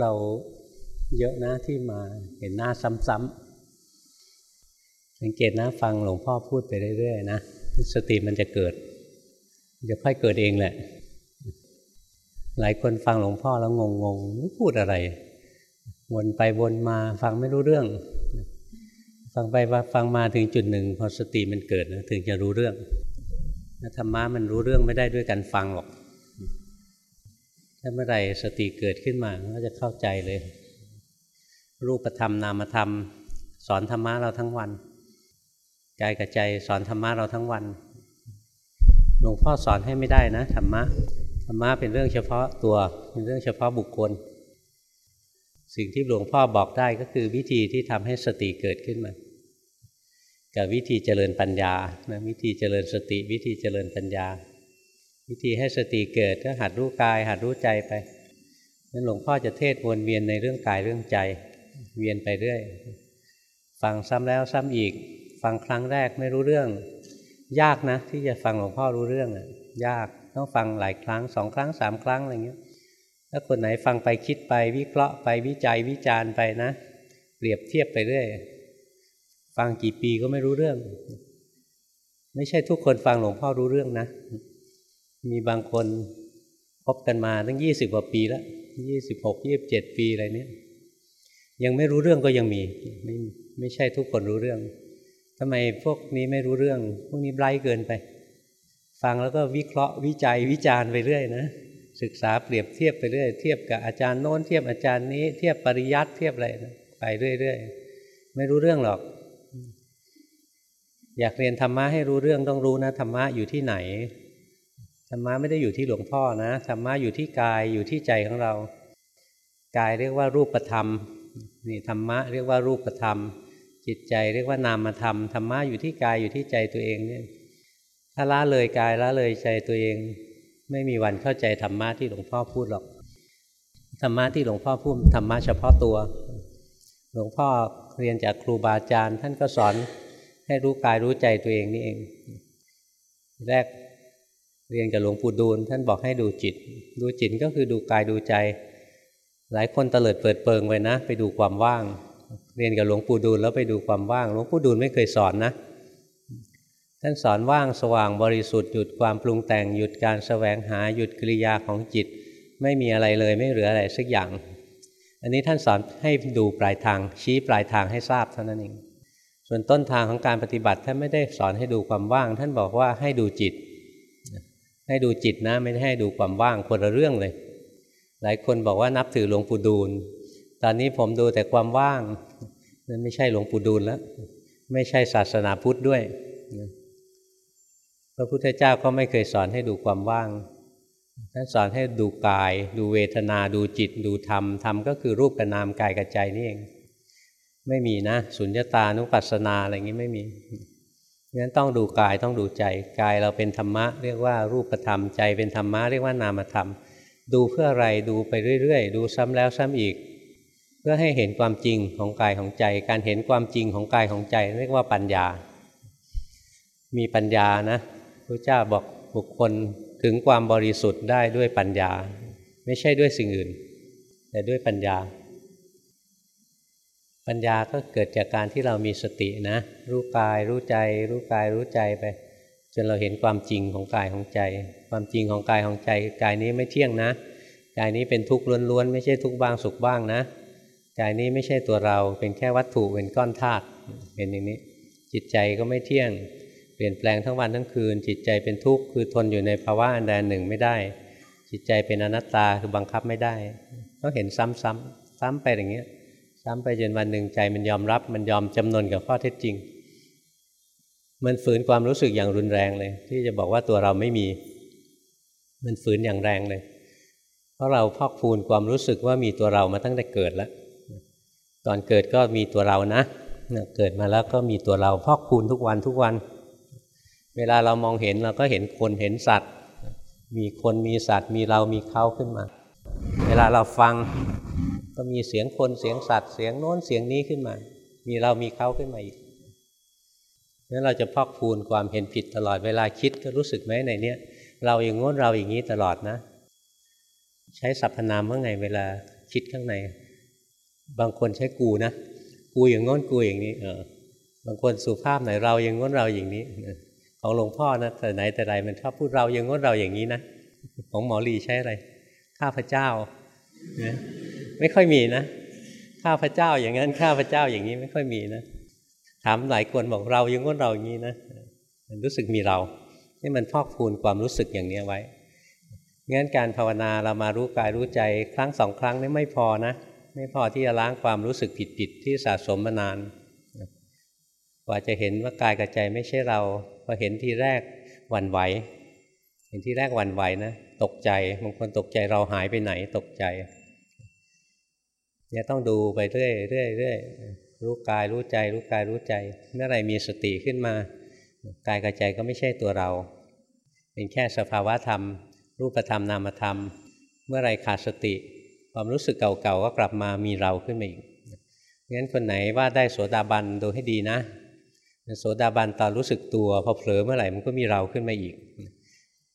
เราเยอะนะที่มาเห็นหน้าซ้ำๆสังเกตนะฟังหลวงพ่อพูดไปเรื่อยๆนะสติมันจะเกิดจะค่อยเกิดเองแหละ หลายคนฟังหลวงพ่อแล้วงงๆพูดอะไร วนไปวนมาฟังไม่รู้เรื่อง ฟังไปฟังมาถึงจุดหนึ่งพอสติมันเกิดนะถึงจะรู้เรื่องธรรมะมันรู้เรื่องไม่ได้ด้วยการฟังหรอก ถ้าเมื่อไหร่สติเกิดขึ้นมาก็จะเข้าใจเลย รูปธรรมนามธรรม สอนธรรมะเราทั้งวันกายกับใจสอนธรรมะเราทั้งวัน หลวงพ่อสอนให้ไม่ได้นะธรรมะธรรมะเป็นเรื่องเฉพาะตัวเป็นเรื่องเฉพาะบุคคล สิ่งที่หลวงพ่อบอกได้ก็คือวิธีที่ทำให้สติเกิดขึ้นมา กับวิธีเจริญปัญญานะวิธีเจริญสติ วิธีเจริญปัญญา วิธีให้สติเกิดก็หัดรู้กาย หัดรู้ใจไปนั้นหลวงพ่อจะเทศวนเวียนในเรื่องกายเรื่องใจ เวียนไปเรื่อย ฟังซ้ำแล้วซ้ำอีก ฟังครั้งแรกไม่รู้เรื่อง ยากนะ ที่จะฟังหลวงพ่อรู้เรื่องอะยากต้องฟังหลายครั้งสองครั้งสามครั้งอะไรเงี้ยถ้าคนไหนฟังไปคิดไป วิเคราะห์ไปวิจัยวิจารณ์ไปนะ เปรียบเทียบไปเรื่อยฟังกี่ปีก็ไม่รู้เรื่อง ไม่ใช่ทุกคนฟังหลวงพ่อรู้เรื่องนะ มีบางคนพบกันมาตั้งยี่สิบกว่าปีแล้วยี่สิบหกยี่บเจ็ดปีอะไรเนี้ยยังไม่รู้เรื่องก็ยังมี ไม่ไม่ใช่ทุกคนรู้เรื่องทำไมพวกนี้ไม่รู้เรื่อง พวกนี้ไร้เกินไป ฟังแล้วก็วิเคราะห์วิจัยวิจารณ์ไปเรื่อยนะศึกษาเปรียบเทียบไปเรื่อยเทียบกับอาจารย์โน้นเทียบอาจารย์นี้ เทียบปริยัติเทียบอะไรนะไปเรื่อยๆไม่รู้เรื่องหรอก อยากเรียนธรรมะให้รู้เรื่องต้องรู้นะธรรมะอยู่ที่ไหน รรมะไม่ได้อยู่ที่หลวงพ่อนะธรรมะอยู่ที่กายอยู่ที่ใจของเรา กายเรียกว่ารูปธรรมนี่ธรรมะเรียกว่ารูปธรรม จิตใจเรียกว่านามธรรมธรรมะอยู่ที่กายอยู่ที่ใจตัวเองเนี่ยถ้าละเลยกายละเลยใจตัวเอง ไม่มีวันเข้าใจธรรมะที่หลวงพ่อพูดหรอกธรรมะที่หลวงพ่อพูดธรรมะเฉพาะตัว หลวงพ่อเรียนจากครูบาอาจารย์ ท่านก็สอนให้รู้กายรู้ใจตัวเองนี่เอง แรก เรียนกับหลวงปู่ดูลท่านบอกให้ดูจิต ดูจิตก็คือดูกายดูใจ หลายคนเตลิดเปิดเปิงไปนะ ไปดูความว่าง เรียนกับหลวงปู่ดูลแล้วไปดูความว่างหลวงปู่ดูลไม่เคยสอนนะ ท่านสอนว่างสว่างบริสุทธิ์หยุดความปรุงแต่งหยุดการสแสวงหาหยุดกิริยาของจิต ไม่มีอะไรเลยไม่เหลืออะไรสักอย่าง อันนี้ท่านสอนให้ดูปลายทางชี้ปลายทางให้ทราบเท่านั้นเองส่วนต้นทางของการปฏิบัติท่านไม่ได้สอนให้ดูความว่าง ท่านบอกว่าให้ดูจิต ให้ดูจิตนะ ไม่ได้ให้ดูความว่างคนละเรื่องเลย หลายคนบอกว่านับถือหลวงปู่ดูล ตอนนี้ผมดูแต่ความว่างนั่นไม่ใช่หลวงปู่ดูลแล้ว ไม่ใช่ศาสนาพุทธด้วยพระพุทธเจ้าก็ไม่เคยสอนให้ดูความว่างท่านสอนให้ดูกาย ดูเวทนา ดูจิต ดูธรรม ธรรมก็คือรูปกับนามกายกับใจนี่เอง ไม่มีนะ สุญญตานุปัสสนาอะไรอย่างนี้ไม่มี งั้นต้องดูกายต้องดูใจ กายเราเป็นธรรมะ เรียกว่ารูปธรรมใจเป็นธรรมะเรียกว่านามธรรม ดูเพื่ออะไรดูไปเรื่อยๆ ดูซ้ำแล้วซ้ำอีก เพื่อให้เห็นความจริงของกายของใจ การเห็นความจริงของกายของใจ เรียกว่าปัญญา มีปัญญานะพระเจ้าบอกบุคคลถึงความบริสุทธิ์ได้ด้วยปัญญา ไม่ใช่ด้วยสิ่งอื่น แต่ด้วยปัญญา ปัญญาก็เกิดจากการที่เรามีสตินะ รู้กายรู้ใจ รู้กายรู้ใจไปจนเราเห็นความจริงของกายของใจ ความจริงของกายของใจกายนี้ไม่เที่ยงนะกายนี้เป็นทุกข์ล้วนๆไม่ใช่ทุกข์บ้างสุขบ้างนะกายนี้ไม่ใช่ตัวเราเป็นแค่วัตถุเป็นก้อนธาตุเป็นอย่างนี้ จิตใจก็ไม่เที่ยง เปลี่ยนแปลงทั้งวันทั้งคืน จิตใจเป็นทุกข์คือทนอยู่ในภาวะอันใดหนึ่งไม่ได้ จิตใจเป็นอนัตตาคือบังคับไม่ได้ต้องเห็นซ้ำๆซ้ำไปอย่างเงี้ย ซ้ำไปจนวันหนึ่งใจมันยอมรับ มันยอมจำนนกับข้อเท็จจริง มันฝืนความรู้สึกอย่างรุนแรงเลย ที่จะบอกว่าตัวเราไม่มี มันฝืนอย่างแรงเลย เพราะเราพอกพูนความรู้สึกว่ามีตัวเรามาตั้งแต่เกิดแล้วตอนเกิดก็มีตัวเรานะเกิดมาแล้วก็มีตัวเราพอกพูนทุกวันทุกวัน เวลาเรามองเห็นเราก็เห็นคนเห็นสัตว์ มีคนมีสัตว์ มีเรามีเขาขึ้นมา เวลาเราฟัง ก็มีเสียงคนเสียงสัตว์เสียงโน้นเสียงนี้ขึ้นมา มีเรามีเขาขึ้นมาอีกนั้นเราจะพอกพูนความเห็นผิดตลอดเวลาคิดก็รู้สึกไหมในเนี้ยเราอย่างโน้นเราอย่างนี้ตลอดนะ ใช้สรรพนามว่าไงเวลาคิดข้างใน บางคนใช้กูนะ กูอย่างง้นกูอย่างนี้ เออ บางคนสุภาพไหนเราอย่างง้นเราอย่างนี้ ของหลวงพ่อนะแต่ไหนแต่ไรมันชอบพูดเราอย่างง้นเราอย่างนี้นะของหมอลีใช้อะไรข้าพเจ้า ไม่ค่อยมีนะข้าพเจ้าอย่างนั้นข้าพเจ้าอย่างนี้ไม่ค่อยมีนะถามหลายคนบอกเราอย่างง้นเราอย่างนี้นะมันรู้สึกมีเรานี่มันพอกพูนความรู้สึกอย่างนี้ไว้งั้นการภาวนาเรามารู้กายรู้ใจครั้งสองครั้งนี่ไม่พอนะ ไม่พอที่จะล้างความรู้สึกผิดๆที่สะสมมานานกว่าจะเห็นว่ากายกับใจไม่ใช่เราพอเห็นทีแรกหวั่นไหว เห็นที่แรกหวั่นไหวนะตกใจบางคนตกใจเราหายไปไหนตกใจ เนี่ยต้องดูไปเรื่อยเรื่อยเรื่อยรู้กายรู้ใจ รู้กายรู้ใจเมื่อไรมีสติขึ้นมากายกับใจก็ไม่ใช่ตัวเรา เป็นแค่สภาวะธรรม รูปธรรมนามธรรม เมื่อไรขาดสติ ความรู้สึกเก่าๆก็กลับมามีเราขึ้นมาอีกงั้นคนไหนว่าได้โสดาบันดูให้ดีนะโสดาบันตอนรู้สึกตัวพอเผลอเมื่อไหร่มันก็มีเราขึ้นมาอีก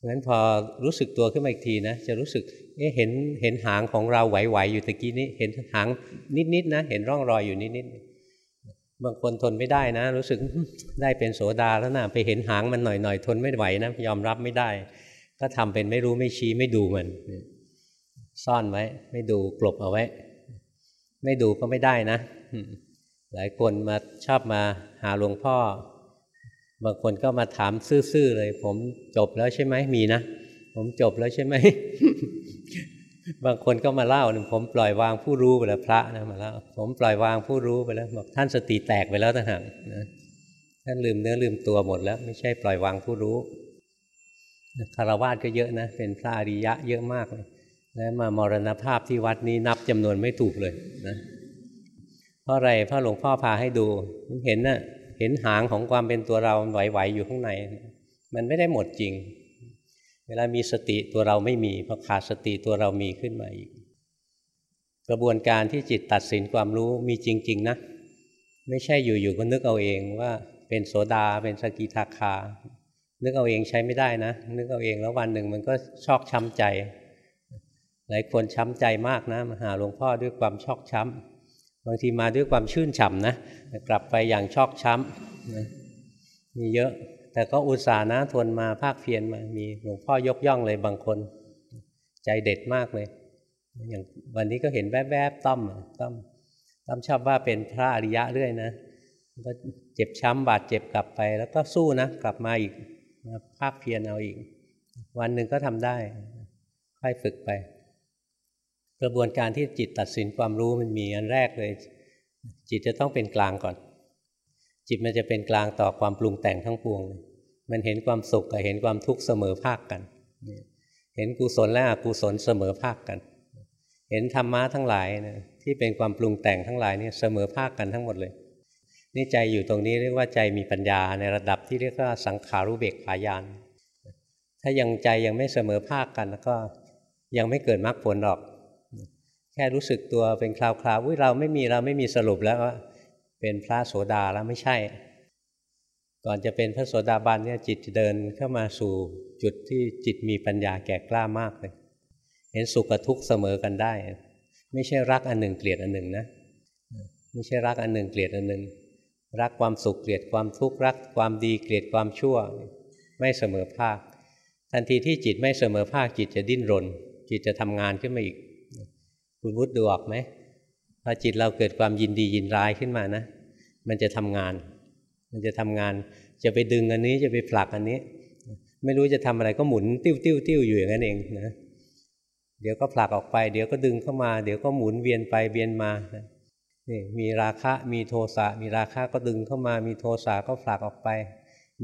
งั้นพอรู้สึกตัวขึ้นมาอีกทีนะจะรู้สึกเอ๊ะเห็นเห็นหางของเราไหวๆอยู่ตะกี้นี้ เห็นหางนิดๆนะ เห็นร่องรอยอยู่นิดๆบางคนทนไม่ได้นะ รู้สึกได้เป็นโสดาแล้วนะไปเห็นหางมันหน่อยๆทนไม่ไหวนะยอมรับไม่ได้ ก็ทำเป็นไม่รู้ไม่ชี้ไม่ดูมัน ซ่อนไว้ ไม่ดูกลบเอาไว้ ไม่ดูก็ไม่ได้นะหลายคนมาชอบมาหาหลวงพ่อ บางคนก็มาถามซื่อๆเลย ผมจบแล้วใช่ไหมมีนะ ผมจบแล้วใช่ไหม บางคนก็มาเล่าหนึ่งผมปล่อยวางผู้รู้ไปแล้วพระนะมาเล่าผมปล่อยวางผู้รู้ไปแล้วบอกท่านสติแตกไปแล้วต่างหากนะท่านลืมเนื้อลืมตัวหมดแล้ว ไม่ใช่ปล่อยวางผู้รู้คารวะก็เยอะนะ เป็นพระอริยะเยอะมากเลยแล้วมามรณภาพที่วัดนี้นับจำนวนไม่ถูกเลยนะเพราะอะไรเพราะหลวงพ่อพาให้ดูเห็นนะ่ะ เห็นหางของความเป็นตัวเราไหวๆอยู่ข้างใน มันไม่ได้หมดจริง เวลามีสติตัวเราไม่มีพอขาดสติตัวเรามีขึ้นมาอีก กระบวนการที่จิตตัดสินความรู้มีจริง ๆ นะ ไม่ใช่อยู่ๆก็นึกเอาเองว่าเป็นโสดาเป็นสกิทาคา นึกเอาเองใช้ไม่ได้นะ นึกเอาเองแล้ววันหนึ่งมันก็ชอกช้ำใจ หลายคนช้ำใจมากนะมาหาหลวงพ่อด้วยความชอกช้ำางทีมาด้วยความชื่นฉ่ำนะกลับไปอย่างชอกช้ำนะมีเยอะ แต่ก็อุตส่าห์นะทนมาภาคเพียนมามีหลวงพ่อยกย่องเลยบางคน ใจเด็ดมากเลย อย่างวันนี้ก็เห็นแวบๆต้อมต้อมต้อมชอบว่าเป็นพระอริยะเรื่อยนะก็เจ็บช้ำบาดเจ็บกลับไป แล้วก็สู้นะกลับมาอีกภาคเพียนเอาอีก วันหนึ่งก็ทำได้ค่อยฝึกไป กระบวนการที่จิตตัดสินความรู้มันมีอันแรกเลย จิตจะต้องเป็นกลางก่อน จิตมันจะเป็นกลางต่อความปรุงแต่งทั้งปวง มันเห็นความสุขกับเห็นความทุกข์เสมอภาคกัน เห็นกุศลและอกุศลเสมอภาคกัน เห็นธรรมะทั้งหลายนะที่เป็นความปรุงแต่งทั้งหลายนี่เสมอภาคกันทั้งหมดเลยนี่ใจอยู่ตรงนี้เรียกว่าใจมีปัญญาในระดับที่เรียกว่าสังขารุเบกขายาน ถ้ายังใจยังไม่เสมอภาคกันแล้วก็ยังไม่เกิดมรรคผลหรอก ค่รู้สึกตัวเป็นคราวๆวิเราไม่มีเราไม่มีสรุปแล้วว่าเป็นพระโสดาแล้วไม่ใช่ ก่อนจะเป็นพระโสดาบันเนี่ยจิตเดินเข้ามาสู่จุดที่จิตมีปัญญาแก่กล้ามากเลย เห็นสุขกับทุกข์เสมอกันได้ ไม่ใช่รักอันหนึ่งเกลียดอันหนึ่งนะ ไม่ใช่รักอันหนึ่งเกลียดอันหนึ่ง รักความสุขเกลียดความทุกข์รักความดีเกลียดความชั่ว ไม่เสมอภาค ทันทีที่จิตไม่เสมอภาคจิตจะดิ้นรน จิตจะทำงานขึ้นมาอีก คุณวุฒิดูออกไหมพอจิตเราเกิดความยินดียินร้ายขึ้นมานะ มันจะทำงาน มันจะทำงาน จะไปดึงอันนี้จะไปผลักอันนี้ ไม่รู้จะทำอะไรก็หมุนติ้วติ้วติ้วอยู่อย่างนั้นเองนะเดี๋ยวก็ผลักออกไป เดี๋ยวก็ดึงเข้ามา เดี๋ยวก็หมุนเวียนไปเวียนมานี่มีราคะมีโทสะมีราคะก็ดึงเข้ามา มีโทสะก็ผลักออกไป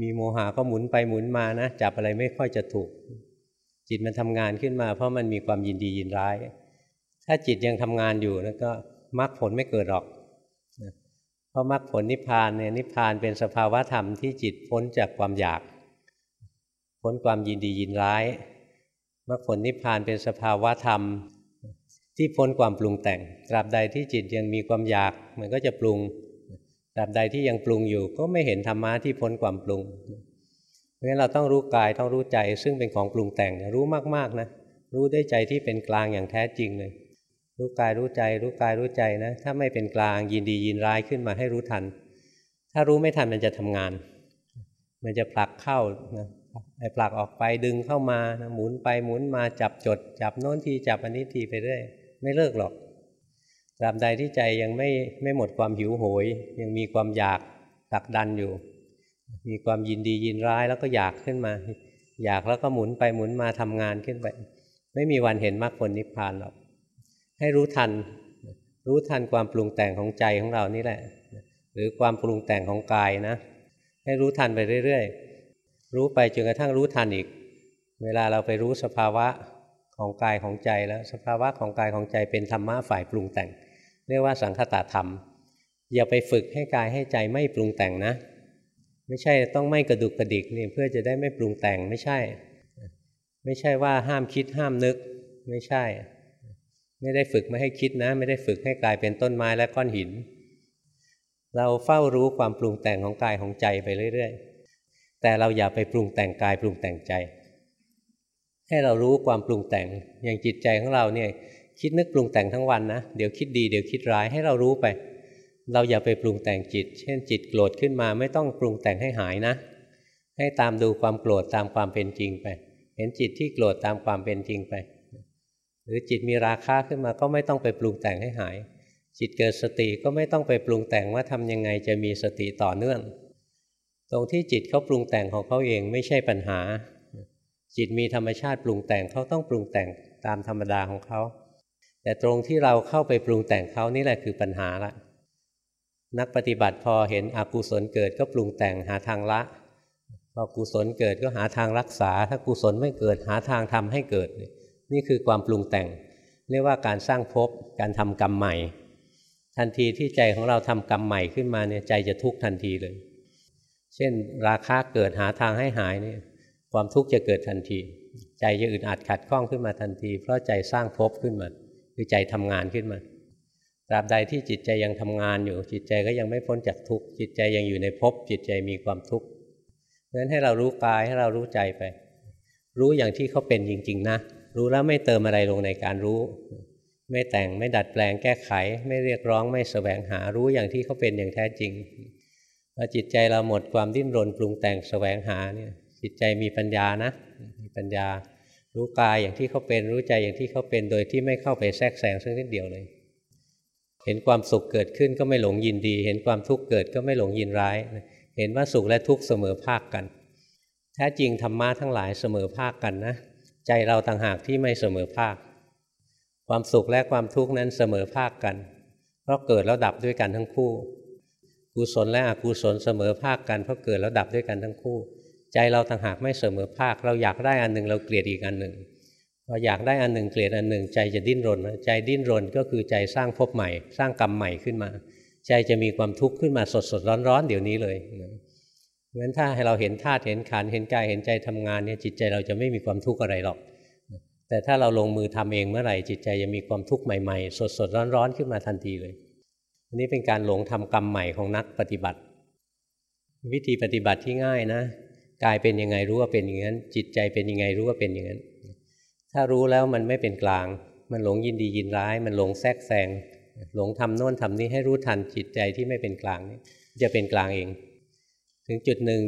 มีโมหะก็หมุนไปหมุนมานะจับอะไรไม่ค่อยจะถูก จิตมันทำงานขึ้นมา เพราะมันมีความยินดียินร้าย ถ้าจิตยังทำงานอยู่แล้วก็มรรคผลไม่เกิดหรอก เพราะมรรคผลนิพพานเนี่ยนิพพานเป็นสภาวะธรรมที่จิตพ้นจากความอยาก พ้นความยินดียินร้ายมรรคผลนิพพานเป็นสภาวะธรรมที่พ้นความปรุงแต่ง ตราบใดที่จิตยังมีความอยาก มันก็จะปรุง ตราบใดที่ยังปรุงอยู่ ก็ไม่เห็นธรรมะที่พ้นความปรุง เพราะฉะนั้นเราต้องรู้กายต้องรู้ใจ ซึ่งเป็นของปรุงแต่ง รู้มากๆนะ รู้ได้ใจที่เป็นกลางอย่างแท้จริงเลย รู้กายรู้ใจ รู้กายรู้ใจนะ ถ้าไม่เป็นกลางยินดียินร้ายขึ้นมาให้รู้ทัน ถ้ารู้ไม่ทันมันจะทำงาน มันจะผลักเข้านะไอ้ผลักออกไปดึงเข้ามานะหมุนไปหมุนมาจับจด จับโน้นทีจับอันนี้ทีไปเรื่อยไม่เลิกหรอกตราบใดที่ใจยังไม่ไม่หมดความหิวโหย ยังมีความอยากผลักดันอยู่ มีความยินดียินร้ายแล้วก็อยากขึ้นมา อยากแล้วก็หมุนไปหมุนมาทำงานขึ้นไป ไม่มีวันเห็นมรรคผลนิพพานหรอก ให้รู้ทัน รู้ทันความปรุงแต่งของใจของเรานี่แหละ หรือความปรุงแต่งของกายนะ ให้รู้ทันไปเรื่อยๆ รู้ไปจนกระทั่งรู้ทันอีก เวลาเราไปรู้สภาวะของกายของใจแล้วสภาวะของกายของใจเป็นธรรมะฝ่ายปรุงแต่ง เรียกว่าสังคตาธรรม อย่าไปฝึกให้กายให้ใจไม่ปรุงแต่งนะ ไม่ใช่ต้องไม่กระดุกกระดิกนี่เพื่อจะได้ไม่ปรุงแต่งไม่ใช่ ไม่ใช่ว่าห้ามคิดห้ามนึกไม่ใช่ ไม่ได้ฝึกไม่ให้คิดนะ ไม่ได้ฝึกให้กลายเป็นต้นไม้และก้อนหิน เราเฝ้ารู้ความปรุงแต่งของกายของใจไปเรื่อย ๆ แต่เราอย่าไปปรุงแต่งกายปรุงแต่งใจ ให้เรารู้ความปรุงแต่งอย่างจิตใจของเราเนี่ยคิดนึกปรุงแต่งทั้งวันนะเดี๋ยวคิดดีเดี๋ยวคิดร้ายให้เรารู้ไป เราอย่าไปปรุงแต่งจิต เช่นจิตโกรธขึ้นมาไม่ต้องปรุงแต่งให้หายนะ ให้ตามดูความโกรธตามความเป็นจริงไป เห็นจิตที่โกรธตามความเป็นจริงไป หรือจิตมีราคาขึ้นมาก็ไม่ต้องไปปรุงแต่งให้หาย จิตเกิดสติก็ไม่ต้องไปปรุงแต่งว่าทำยังไงจะมีสติต่อเนื่อง ตรงที่จิตเขาปรุงแต่งของเขาเองไม่ใช่ปัญหา จิตมีธรรมชาติปรุงแต่งเขาต้องปรุงแต่งตามธรรมดาของเขาแต่ตรงที่เราเข้าไปปรุงแต่งเขานี่แหละคือปัญหาละนักปฏิบัติพอเห็นอกุศลเกิดก็ปรุงแต่งหาทางละพอกุศลเกิดก็หาทางรักษา ถ้ากุศลไม่เกิดหาทางทำให้เกิด นี่คือความปรุงแต่ง เรียกว่าการสร้างภพการทำกรรมใหม่ ทันทีที่ใจของเราทำกรรมใหม่ขึ้นมาเนี่ยใจจะทุกข์ทันทีเลย เช่น ราคะเกิดหาทางให้หายเนี่ยความทุกข์จะเกิดทันที ใจจะอึดอัดขัดข้องขึ้นมาทันที เพราะใจสร้างภพขึ้นมา คือใจทำงานขึ้นมาตราบใดที่จิตใจยังทำงานอยู่ จิตใจก็ยังไม่พ้นจากทุกข์จิตใจยังอยู่ในภพจิตใจมีความทุกข์เพราะฉะนั้นให้เรารู้กายให้เรารู้ใจไป รู้อย่างที่เขาเป็นจริง ๆ นะ รู้แล้วไม่เติมอะไรลงในการรู้ ไม่แต่งไม่ดัดแปลงแก้ไข ไม่เรียกร้องไม่แสวงหารู้อย่างที่เขาเป็นอย่างแท้จริงพอจิตใจเราหมดความดิ้นรนปรุงแต่งแสวงหาเนี่ยจิตใจมีปัญญานะ มีปัญญา รู้กายอย่างที่เขาเป็นรู้ใจอย่างที่เขาเป็นโดยที่ไม่เข้าไปแทรกแซงสักนิดเดียวเลย เห็นความสุขเกิดขึ้นก็ไม่หลงยินดี เห็นความทุกข์เกิดก็ไม่หลงยินร้าย เห็นว่าสุขและทุกข์เสมอภาคกัน แท้จริงธรรมะทั้งหลายเสมอภาคกันนะ ใจเราต่างหากที่ไม่เสมอภาค ความสุขและความทุกข์นั้นเสมอภาคกัน เพราะเกิดแล้วดับด้วยกันทั้งคู่ กุศลและอกุศลเสมอภาคกันเพราะเกิดแล้วดับด้วยกันทั้งคู่ ใจเราต่างหากไม่เสมอภาค เราอยากได้อันหนึ่งเราเกลียดอีกอันหนึ่งพออยากได้อันหนึ่งเกลียดอันหนึ่ง ใจจะดิ้นรน ใจดิ้นรนก็คือใจสร้างภพใหม่ สร้างกรรมใหม่ขึ้นมา ใจจะมีความทุกข์ขึ้นมาสดสดร้อนร้อนเดี๋ยวนี้เลยเพ ราะฉะนั้นถ้าให้เราเห็นธาตุเห็นขันเห็นกายเห็นใจทำงานเนี่ยจิตใจเราจะไม่มีความทุกข์อะไรหรอก แต่ถ้าเราลงมือทำเองเมื่อไหร่จิตใจจะมีความทุกข์ใหม่ๆ สดๆร้อนๆขึ้นมาทันทีเลย อันนี้เป็นการหลงทำกรรมใหม่ของนักปฏิบัติ วิธีปฏิบัติที่ง่ายนะกายเป็นยังไงรู้ว่าเป็นอย่างนั้น จิตใจเป็นยังไงรู้ว่าเป็นอย่างนั้น ถ้ารู้แล้วมันไม่เป็นกลาง มันหลงยินดียินร้าย มันหลงแทรกแซงหลงทำโน่นทำนี้ให้รู้ทันจิตใจที่ไม่เป็นกลางนี่จะเป็นกลางเอง ถึงจุดหนึ่ง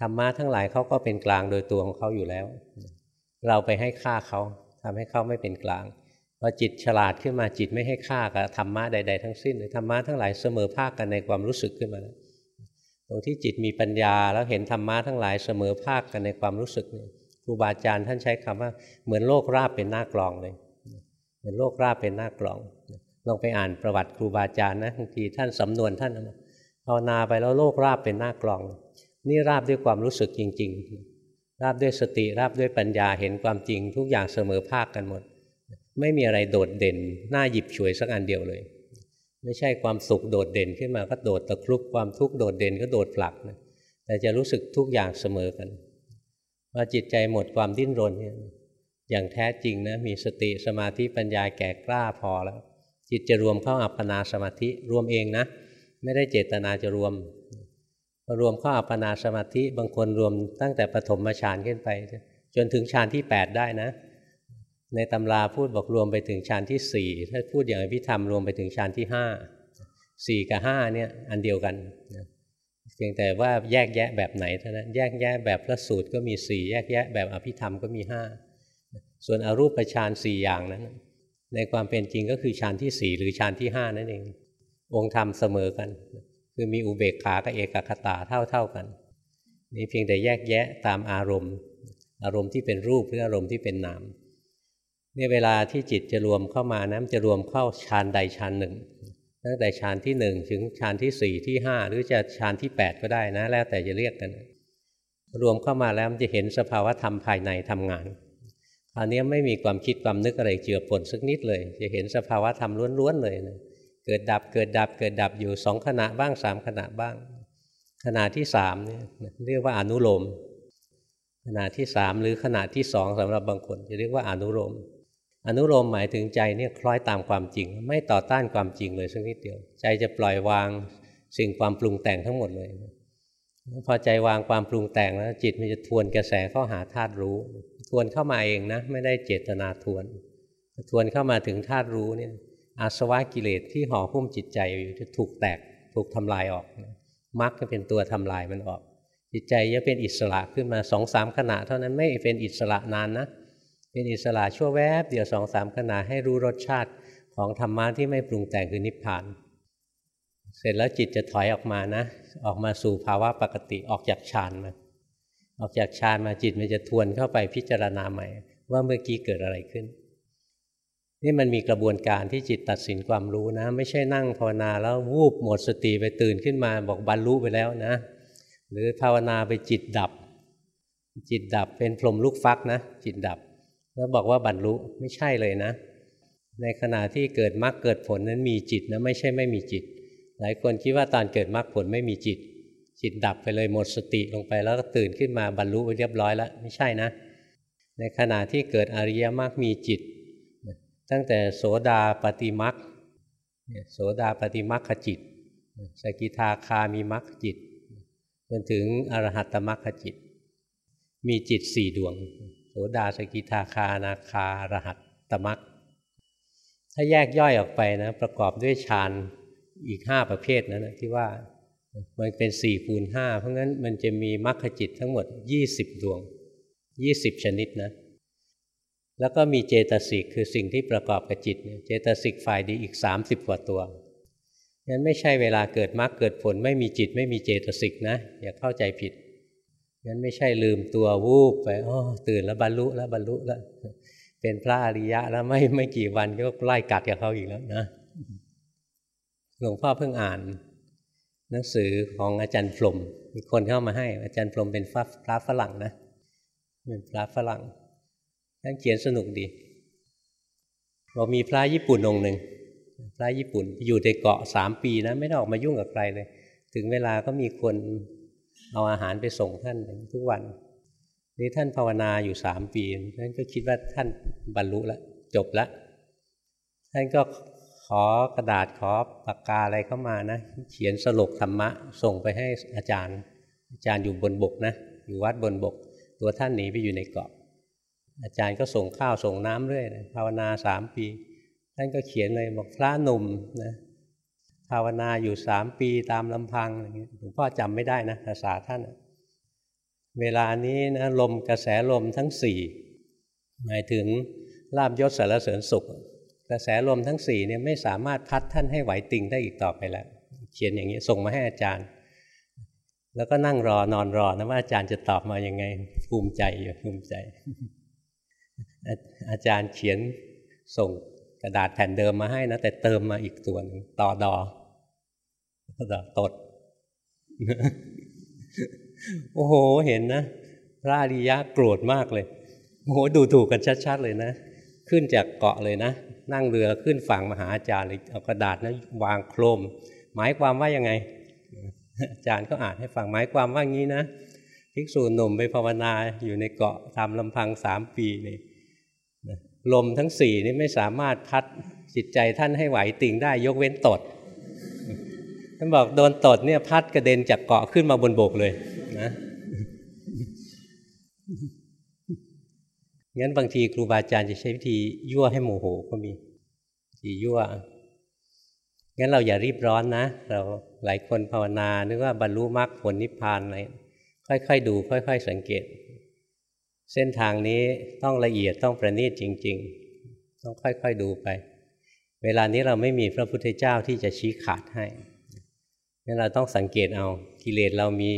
ธรรมะทั้งหลายเขาก็เป็นกลางโดยตัวของเขาอยู่แล้ว เราไปให้ค่าเขาทำให้เขาไม่เป็นกลางพอจิตฉลาดขึ้นมาจิตไม่ให้ค่ากับธรรมะใด ๆ ทั้งสิ้นธรรมะทั้งหลายเสมอภาคกันในความรู้สึกขึ้นมาแล้วตรงที่จิตมีปัญญาแล้วเห็นธรรมะทั้งหลายเสมอภาคกันในความรู้สึกเนี่ยครูบาอาจารย์ท่านใช้คำว่าเหมือนโลกราบเป็นหน้ากลองเลย เหมือนโลกราบเป็นหน้ากลองลองไปอ่านประวัติครูบาอาจารย์นะบางทีท่านสำนวนท่าน ภาวนาไปแล้วโลกราบเป็นหน้ากลอง นี่ราบด้วยความรู้สึกจริง ๆ ราบด้วยสติราบด้วยปัญญาเห็นความจริง ทุกอย่างเสมอภาคกันหมด ไม่มีอะไรโดดเด่นน่าหยิบฉวยสักอันเดียวเลย ไม่ใช่ความสุขโดดเด่นขึ้นมาก็โดดตะครุบความทุกข์โดดเด่นก็โดดผลักนะแต่จะรู้สึกทุกอย่างเสมอกันพอจิตใจหมดความดิ้นรนเนี่ยอย่างแท้จริงนะมีสติสมาธิปัญญาแก่กล้าพอแล้ว จิตจะรวมเข้าอัปปนาสมาธิรวมเองนะ ไม่ได้เจตนาจะรวมรวมข้าอัปปนาสมาธิบางคนรวมตั้งแต่ปฐมฌานขึ้นไป จนถึงฌานที่ 8 ได้นะ ในตำราพูดบอกรวมไปถึงฌานที่สี่ถ้าพูดอย่างอภิธรรมรวมไปถึงฌานที่ห้าสี่กับห้าเนี่ยอันเดียวกันเพียงแต่ว่าแยกแยะแบบไหนเท่านั้นแยกแยะแบบพระสูตรก็มีสี่แยกแยะแบบอภิธรรมก็มีห้าส่วนอรูปฌานสี่อย่างนั้น ในความเป็นจริงก็คือฌานที่สี่หรือฌานที่ห้านั่นเอง องค์ธรรมเสมอกัน คือมีอุเบกขากับเอกคตาเท่าเท่ากัน นี่เพียงแต่แยกแยะตามอารมณ์ อารมณ์ที่เป็นรูปหรืออารมณ์ที่เป็นนามเนี่ยเวลาที่จิตจะรวมเข้ามานะมันจะรวมเข้าฌานใดฌานหนึ่ง ตั้งแต่ฌานที่หนึ่งถึงฌานที่สี่ที่ห้าหรือจะฌานที่แปดก็ได้นะ แล้วแต่จะเรียกกัน รวมเข้ามาแล้วมันจะเห็นสภาวะธรรมภายในทำงานคราวนี้ไม่มีความคิดความนึกอะไรเจือปนสักนิดเลย จะเห็นสภาวะธรรมล้วนๆเลยนะ เกิดดับเกิดดับเกิดดับอยู่สองขณะบ้างสามขณะบ้าง ขณะที่สามเนี่ยเรียกว่าอนุโลมขณะที่สามหรือขณะที่สองสำหรับบางคนจะเรียกว่าอนุโลมอนุโลมหมายถึงใจเนี่ยคล้อยตามความจริง ไม่ต่อต้านความจริงเลยสักนิดเดียว ใจจะปล่อยวางสิ่งความปรุงแต่งทั้งหมดเลยพอใจวางความปรุงแต่งแล้ว จิตมันจะทวนกระแสเข้าหาธาตุรู้ ทวนเข้ามาเองนะ ไม่ได้เจตนาทวน ทวนเข้ามาถึงธาตุรู้เนี่ย อาสวะกิเลสที่ห่อหุ้มจิตใจอยู่จะถูกแตกถูกทำลายออกมรรคจะเป็นตัวทำลายมันออก จิตใจจะเป็นอิสระขึ้นมาสองสามขณะ เท่านั้นไม่เป็นอิสระนานนะ เป็นอิสระชั่วแวบเดียวสองสามขณะให้รู้รสชาติของธรรมะที่ไม่ปรุงแต่งคือนิพพาน เสร็จแล้วจิตจะถอยออกมานะ ออกมาสู่ภาวะปกติออกจากฌานมาออกจากฌานมาจิตมันจะทวนเข้าไปพิจารณาใหม่ ว่าเมื่อกี้เกิดอะไรขึ้น นี่มันมีกระบวนการที่จิตตัดสินความรู้นะ ไม่ใช่นั่งภาวนาแล้ววูบหมดสติไปตื่นขึ้นมาบอกบรรลุไปแล้วนะ หรือภาวนาไปจิตดับ จิตดับเป็นพรมลูกฟักนะ จิตดับ แล้วบอกว่าบรรลุไม่ใช่เลยนะ ในขณะที่เกิดมรรคเกิดผลนั้นมีจิตนะไม่ใช่ไม่มีจิต หลายคนคิดว่าตอนเกิดมรรคผลไม่มีจิต จิตดับไปเลยหมดสติลงไปแล้วก็ตื่นขึ้นมาบรรลุไปเรียบร้อยแล้วไม่ใช่นะ ในขณะที่เกิดอริยมรรคมีจิต ตั้งแต่โสดาปฏิมรรคโสดาปฏิมรรคจิต สกิทาคามีมรรคจิตจนถึงอรหัตตมรรคจิต มีจิตสี่ดวง โสดาสกิทาคานาคารหัตตมักถ้าแยกย่อยออกไปนะประกอบด้วยฌานอีกห้าประเภทนะั้นที่ว่ามันเป็นสี่คูณห้าเพราะงั้นมันจะมีมรรคจิตทั้งหมดยี่สิบดวงยี่สิบชนิดนะ แล้วก็มีเจตสิกคือสิ่งที่ประกอบกับจิต เจตสิกฝ่ายดีอีกสามสิบกว่าตัวงั้นไม่ใช่เวลาเกิดมรรคเกิดผลไม่มีจิตไม่มีเจตสิกนะ อย่าเข้าใจผิดงั้นไม่ใช่ลืมตัววูบไปอ๋อตื่นแล้วบรรลุแล้วบรรลุแล้วเป็นพระอริยะแล้วไม่ไม่กี่วันก็ไล่กัดกับเขาอีกแล้วนะหลวงพ่อเพิ่งอ่าน หนังสือของอาจารย์พรมมีคนเข้ามาให้ อาจารย์พรมเป็นพระฝรั่งนะเป็นพระฝรั่ง ท่านเขียนสนุกดีบอกมีพระญี่ปุ่นองค์หนึ่งพระญี่ปุ่นอยู่ในเกาะสามปีนะไม่ได้ออกมายุ่งกับใครเลย ถึงเวลาก็มีคนเอาอาหารไปส่งท่านทุกวันนี่ท่านภาวนาอยู่สามปีท่านก็คิดว่าท่านบรรลุแล้วจบแล้วท่านก็ขอกระดาษขอปากกาอะไรเข้ามานะเขียนสรุปธรรมะส่งไปให้อาจารย์ อาจารย์อยู่บนบกนะอยู่วัดบนบก ตัวท่านหนีไปอยู่ในเกาะ อาจารย์ก็ส่งข้าวส่งน้ำเรื่อยภาวนาสามปีท่านก็เขียนเลยบอกพระหนุ่มนะภาวนาอยู่สามปีตามลำพังอะไรเงี้ยหลวงพ่อจำไม่ได้นะภาษาท่าน เวลานี้นะลมกระแสลมทั้งสี่หมายถึงลาบยศสารเสริญสุข กระแสลมทั้งสี่เนี่ยไม่สามารถพัดท่านให้ไหวติงได้อีกต่อไปแล้ว เขียนอย่างนี้ส่งมาให้อาจารย์ แล้วก็นั่งรอนอนรอนะว่าอาจารย์จะตอบมาอย่างไง ภูมิใจอยู่ภูมิใจ อาจารย์เขียนส่งกระดาษแผ่นเดิมมาให้นะ แต่เติมมาอีกตัวนึงต่อดอตด โอ้โหเห็นนะพระอริยะโกรธมากเลยโอ้โหดูถูกกันชัด ๆ เลยนะ ขึ้นจากเกาะเลยนะ นั่งเรือขึ้นฝั่งมหาอาจารย์เลยเอากระดาษนะวางโครม หมายความว่ายังไง อาจารย์ก็อ่านให้ฟังหมายความว่างี้นะภิกษุหนุ่มไปภาวนาอยู่ในเกาะทำลำพังสามปีนี่ ลมทั้งสี่นี่ไม่สามารถพัดจิตใจท่านให้ไหวติ่งได้ยกเว้นตด ท่านบอกโดนตดเนี่ยพัดกระเด็นจากเกาะขึ้นมาบนบกเลยนะงั้นบางทีครูบาอาจารย์จะใช้วิธียั่วให้โมโหก็มีทียั่ว งั้นเราอย่ารีบร้อนนะ เราหลายคนภาวนานึกว่าบรรลุมรรคผลนิพพานอะไรค่อยๆดู ค่อย ๆ สังเกต เส้นทางนี้ต้องละเอียดต้องประณีตจริง ๆ ต้องค่อยๆดูไป เวลานี้เราไม่มีพระพุทธเจ้าที่จะชี้ขาดให้งั้นเราต้องสังเกตเอากิเลสเรามี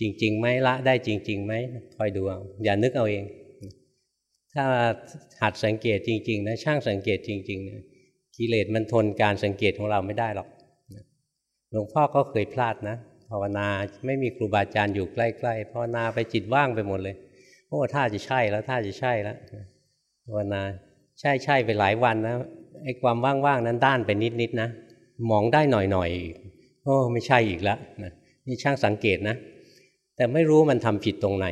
จริงๆไหมละได้จริงๆไหมคอยดูเอาอย่านึกเอาเอง ถ้าหัดสังเกตจริง ๆ นะ ช่างสังเกตจริงๆนะกิเลสมันทนการสังเกตของเราไม่ได้หรอกหลวงพ่อก็เคยพลาดนะภาวนาไม่มีครูบาอาจารย์อยู่ใกล้ ๆภาวนาไปจิตว่างไปหมดเลย โอ้ท่าจะใช่แล้วท่าจะใช่แล้วภาวนาใช่ใช่ไปหลายวันนะไอ้ความว่างๆนั้นด้านไปนิดๆนะมองได้หน่อยๆโอ้ไม่ใช่อีกแล้วนะนี่ช่างสังเกตนะ แต่ไม่รู้มันทำผิดตรงไหน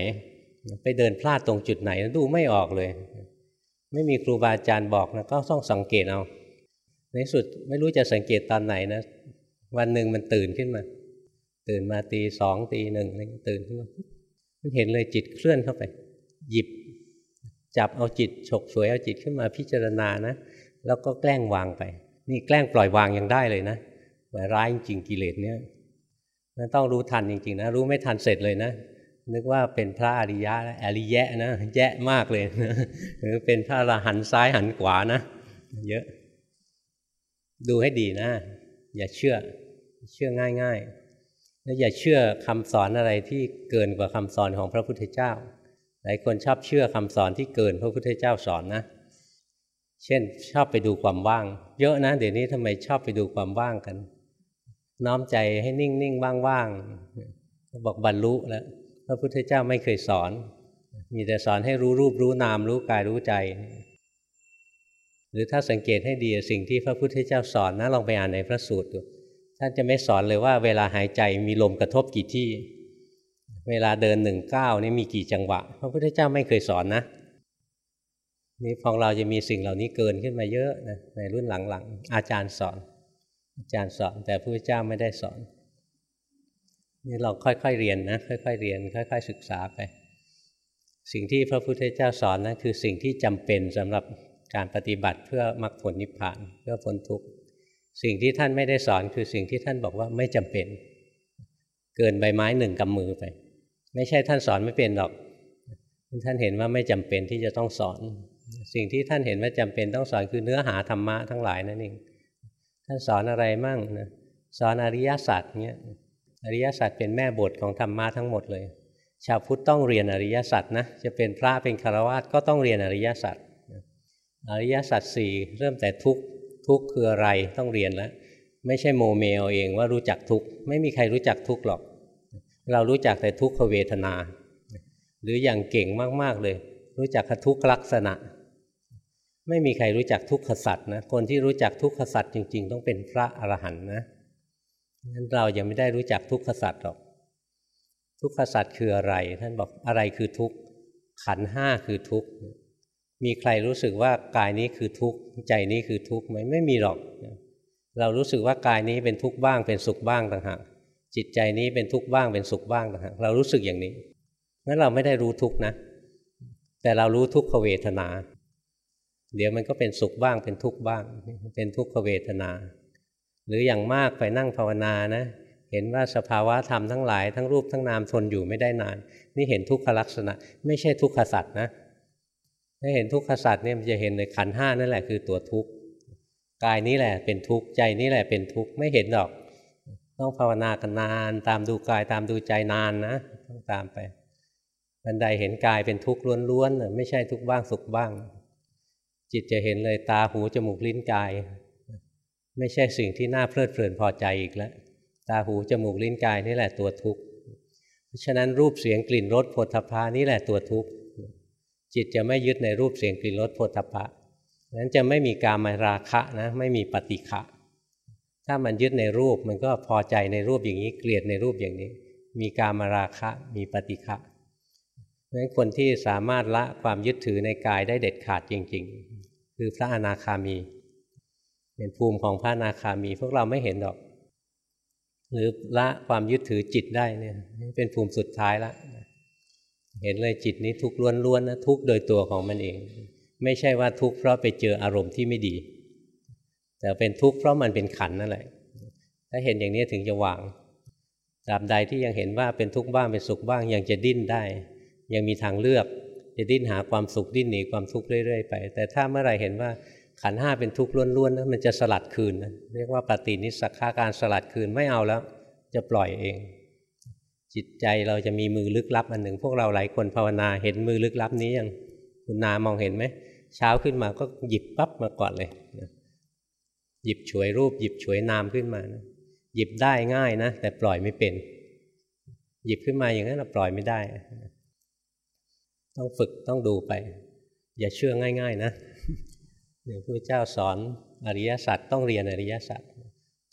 ไปเดินพลาดตรงจุดไหนดูไม่ออกเลย ไม่มีครูบาอาจารย์บอกนะก็ต้องสังเกตเอาในสุดไม่รู้จะสังเกตตอนไหนนะวันหนึ่งมันตื่นขึ้นมา ตื่นมาตีสองตีหนึ่งตื่นขึ้นมามันเห็นเลยจิตเคลื่อนเข้าไป หยิบจับเอาจิตฉกสวยเอาจิตขึ้นมาพิจารณานะ แล้วก็แกล้งวางไป นี่แกล้งปล่อยวางยังได้เลยนะหมายร้ายจริงกิเลสเนี่ยมันต้องรู้ทันจริงๆนะรู้ไม่ทันเสร็จเลยนะ นึกว่าเป็นพระอริยะอริแยะนะแยะมากเลยนะหรือเป็นพระอรหันซ้ายหันขวานะ เยอะ ดูให้ดีนะ อย่าเชื่อ เชื่อง่ายๆ แล้วอย่าเชื่อคำสอนอะไรที่เกินกว่าคำสอนของพระพุทธเจ้า ลายคนชอบเชื่อคำสอนที่เกินพระพุทธเจ้าสอนนะ เช่นชอบไปดูความว่าง เยอะนะเดี๋ยวนี้ทำไมชอบไปดูความว่างกัน น้อมใจให้นิ่งๆว่างๆบอกบรรลุแล้วพระพุทธเจ้าไม่เคยสอน มีแต่สอนให้รู้รูปรู้นามรู้กายรู้ใจ หรือถ้าสังเกตให้ดีสิ่งที่พระพุทธเจ้าสอนนะลองไปอ่านในพระสูตรดูท่านจะไม่สอนเลยว่าเวลาหายใจมีลมกระทบกี่ที่ เวลาเดินหนึ่งก้าวนี่มีกี่จังหวะ พระพุทธเจ้าไม่เคยสอนนะนี่ของเราจะมีสิ่งเหล่านี้เกินขึ้นมาเยอะนะในรุ่นหลังๆ อาจารย์สอน อาจารย์สอนแต่พระพุทธเจ้าไม่ได้สอนนี่เราค่อยๆเรียนนะค่อยๆเรียน ค่อย ๆ ศึกษาไปสิ่งที่พระพุทธเจ้าสอนนะั้นคือสิ่งที่จำเป็นสำหรับการปฏิบัติเพื่อมรรคผลนิพพานเพื่อพ้นทุกข์สิ่งที่ท่านไม่ได้สอนคือสิ่งที่ท่านบอกว่าไม่จำเป็น เกินใบไม้หนึ่งกำมือไป ไม่ใช่ท่านสอนไม่เป็นหรอก ท่านเห็นว่าไม่จำเป็นที่จะต้องสอน สิ่งที่ท่านเห็นว่าจำเป็นต้องสอนคือเนื้อหาธรรมะทั้งหลายนั่นเองท่านสอนอะไรมั่งนะสอนอริยสัจเนี้ยอริยสัจเป็นแม่บทของธรรมะทั้งหมดเลย ชาวพุทธต้องเรียนอริยสัจนะจะเป็นพระเป็นคารวะก็ต้องเรียนอริยสัจอริยสัจสี่เริ่มแต่ทุกทุกคืออะไรต้องเรียนแล้ว ไม่ใช่โมเมลเองว่ารู้จักทุกไม่มีใครรู้จักทุกหรอก เรารู้จักแต่ทุกขเวทนา หรืออย่างเก่งมาก ๆ เลย รู้จักทุกลักษณะ ไม่มีใครรู้จักทุกขสัตว์นะคนที่รู้จักทุกขสัตว์จริง ๆ ต้องเป็นพระอรหันต์นะงั้นเรายังไม่ได้รู้จักทุกขสัตว์หรอก ทุกขสัตว์คืออะไร ท่านบอกอะไรคือทุกขขันห้าคือทุกมีใครรู้สึกว่ากายนี้คือทุกข์ใจนี้คือทุกข์ไหมไม่มีหรอก เรารู้สึกว่ากายนี้เป็นทุกข์บ้างเป็นสุขบ้างต่างหาก จิตใจนี้เป็นทุกข์บ้างเป็นสุขบ้างต่างหากเรารู้สึกอย่างนี้งั้นเราไม่ได้รู้ทุกข์นะ แต่เรารู้ทุกขเวทนา เดี๋ยวมันก็เป็นสุขบ้างเป็นทุกข์บ้าง เป็นทุกขเวทนา หรืออย่างมากไปนั่งภาวนานะ เห็นว่าสภาวะธรรมทั้งหลายทั้งรูปทั้งนามทนอยู่ไม่ได้นาน นี่เห็นทุกขลักษณะ ไม่ใช่ทุกขสัตว์นะถ้าเห็นทุกขสัตว์เนี่ยมันจะเห็นเลยขันห้านั่นแหละคือตัวทุกข์กายนี้แหละเป็นทุกข์ใจนี้แหละเป็นทุกข์ไม่เห็นหรอก ต้องภาวนากันนาน ตามดูกายตามดูใจนานนะต้องตามไปบันไดเห็นกายเป็นทุกข์ล้วนๆไม่ใช่ทุกข์บ้างสุขบ้าง จิตจะเห็นเลยตาหูจมูกลิ้นกาย ไม่ใช่สิ่งที่น่าเพลิดเพลินพอใจอีกแล้วตาหูจมูกลิ้นกายนี่แหละตัวทุกข์เพราะฉะนั้นรูปเสียงกลิ่นรสผลทพานี่แหละตัวทุกข์จิตจะไม่ยึดในรูปเสียงกลิ่นรสโผฏฐัพพะนั้นจะไม่มีการมาราคะนะไม่มีปฏิฆะ ถ้ามันยึดในรูปมันก็พอใจในรูปอย่างนี้เกลียดในรูปอย่างนี้ มีการมาราคะมีปฏิฆะเพราะฉะนั้นคนที่สามารถละความยึดถือในกายได้เด็ดขาดจริง ๆ คือพระอนาคามี เป็นภูมิของพระอนาคามี พวกเราไม่เห็นหรอก หรือละความยึดถือจิตได้เนี่ยเป็นภูมิสุดท้ายแล้วเห็นเลยจิตนี้ทุกข์ล้วนๆนะทุกข์โดยตัวของมันเอง ไม่ใช่ว่าทุกข์เพราะไปเจออารมณ์ที่ไม่ดี แต่เป็นทุกข์เพราะมันเป็นขันนั่นแหละ ถ้าเห็นอย่างนี้ถึงจะวางตราบใดที่ยังเห็นว่าเป็นทุกข์บ้างเป็นสุขบ้างยังจะดิ้นได้ ยังมีทางเลือกจะดิ้นหาความสุขดิ้นหนีความทุกข์เรื่อยๆไป แต่ถ้าเมื่อไหร่เห็นว่าขันห้าเป็นทุกข์ล้วนๆนะมันจะสลัดคืนนะเรียกว่าปฏินิสักขาการสลัดคืนไม่เอาแล้ว จะปล่อยเอง จิตใจเราจะมีมือลึกลับอันหนึ่ง พวกเราหลายคนภาวนาเห็นมือลึกลับนี้ยังคุณนามองเห็นไหมเช้าขึ้นมาก็หยิบปั๊บมาก่อนเลย หยิบฉวยรูป หยิบฉวยนามขึ้นมานะหยิบได้ง่ายนะ แต่ปล่อยไม่เป็น หยิบขึ้นมาอย่างนั้นเราปล่อยไม่ได้ ต้องฝึกต้องดูไป อย่าเชื่อง่าย ๆ นะเดี๋ยวพระเจ้าสอนอริยสัจต้องเรียนอริยสัจ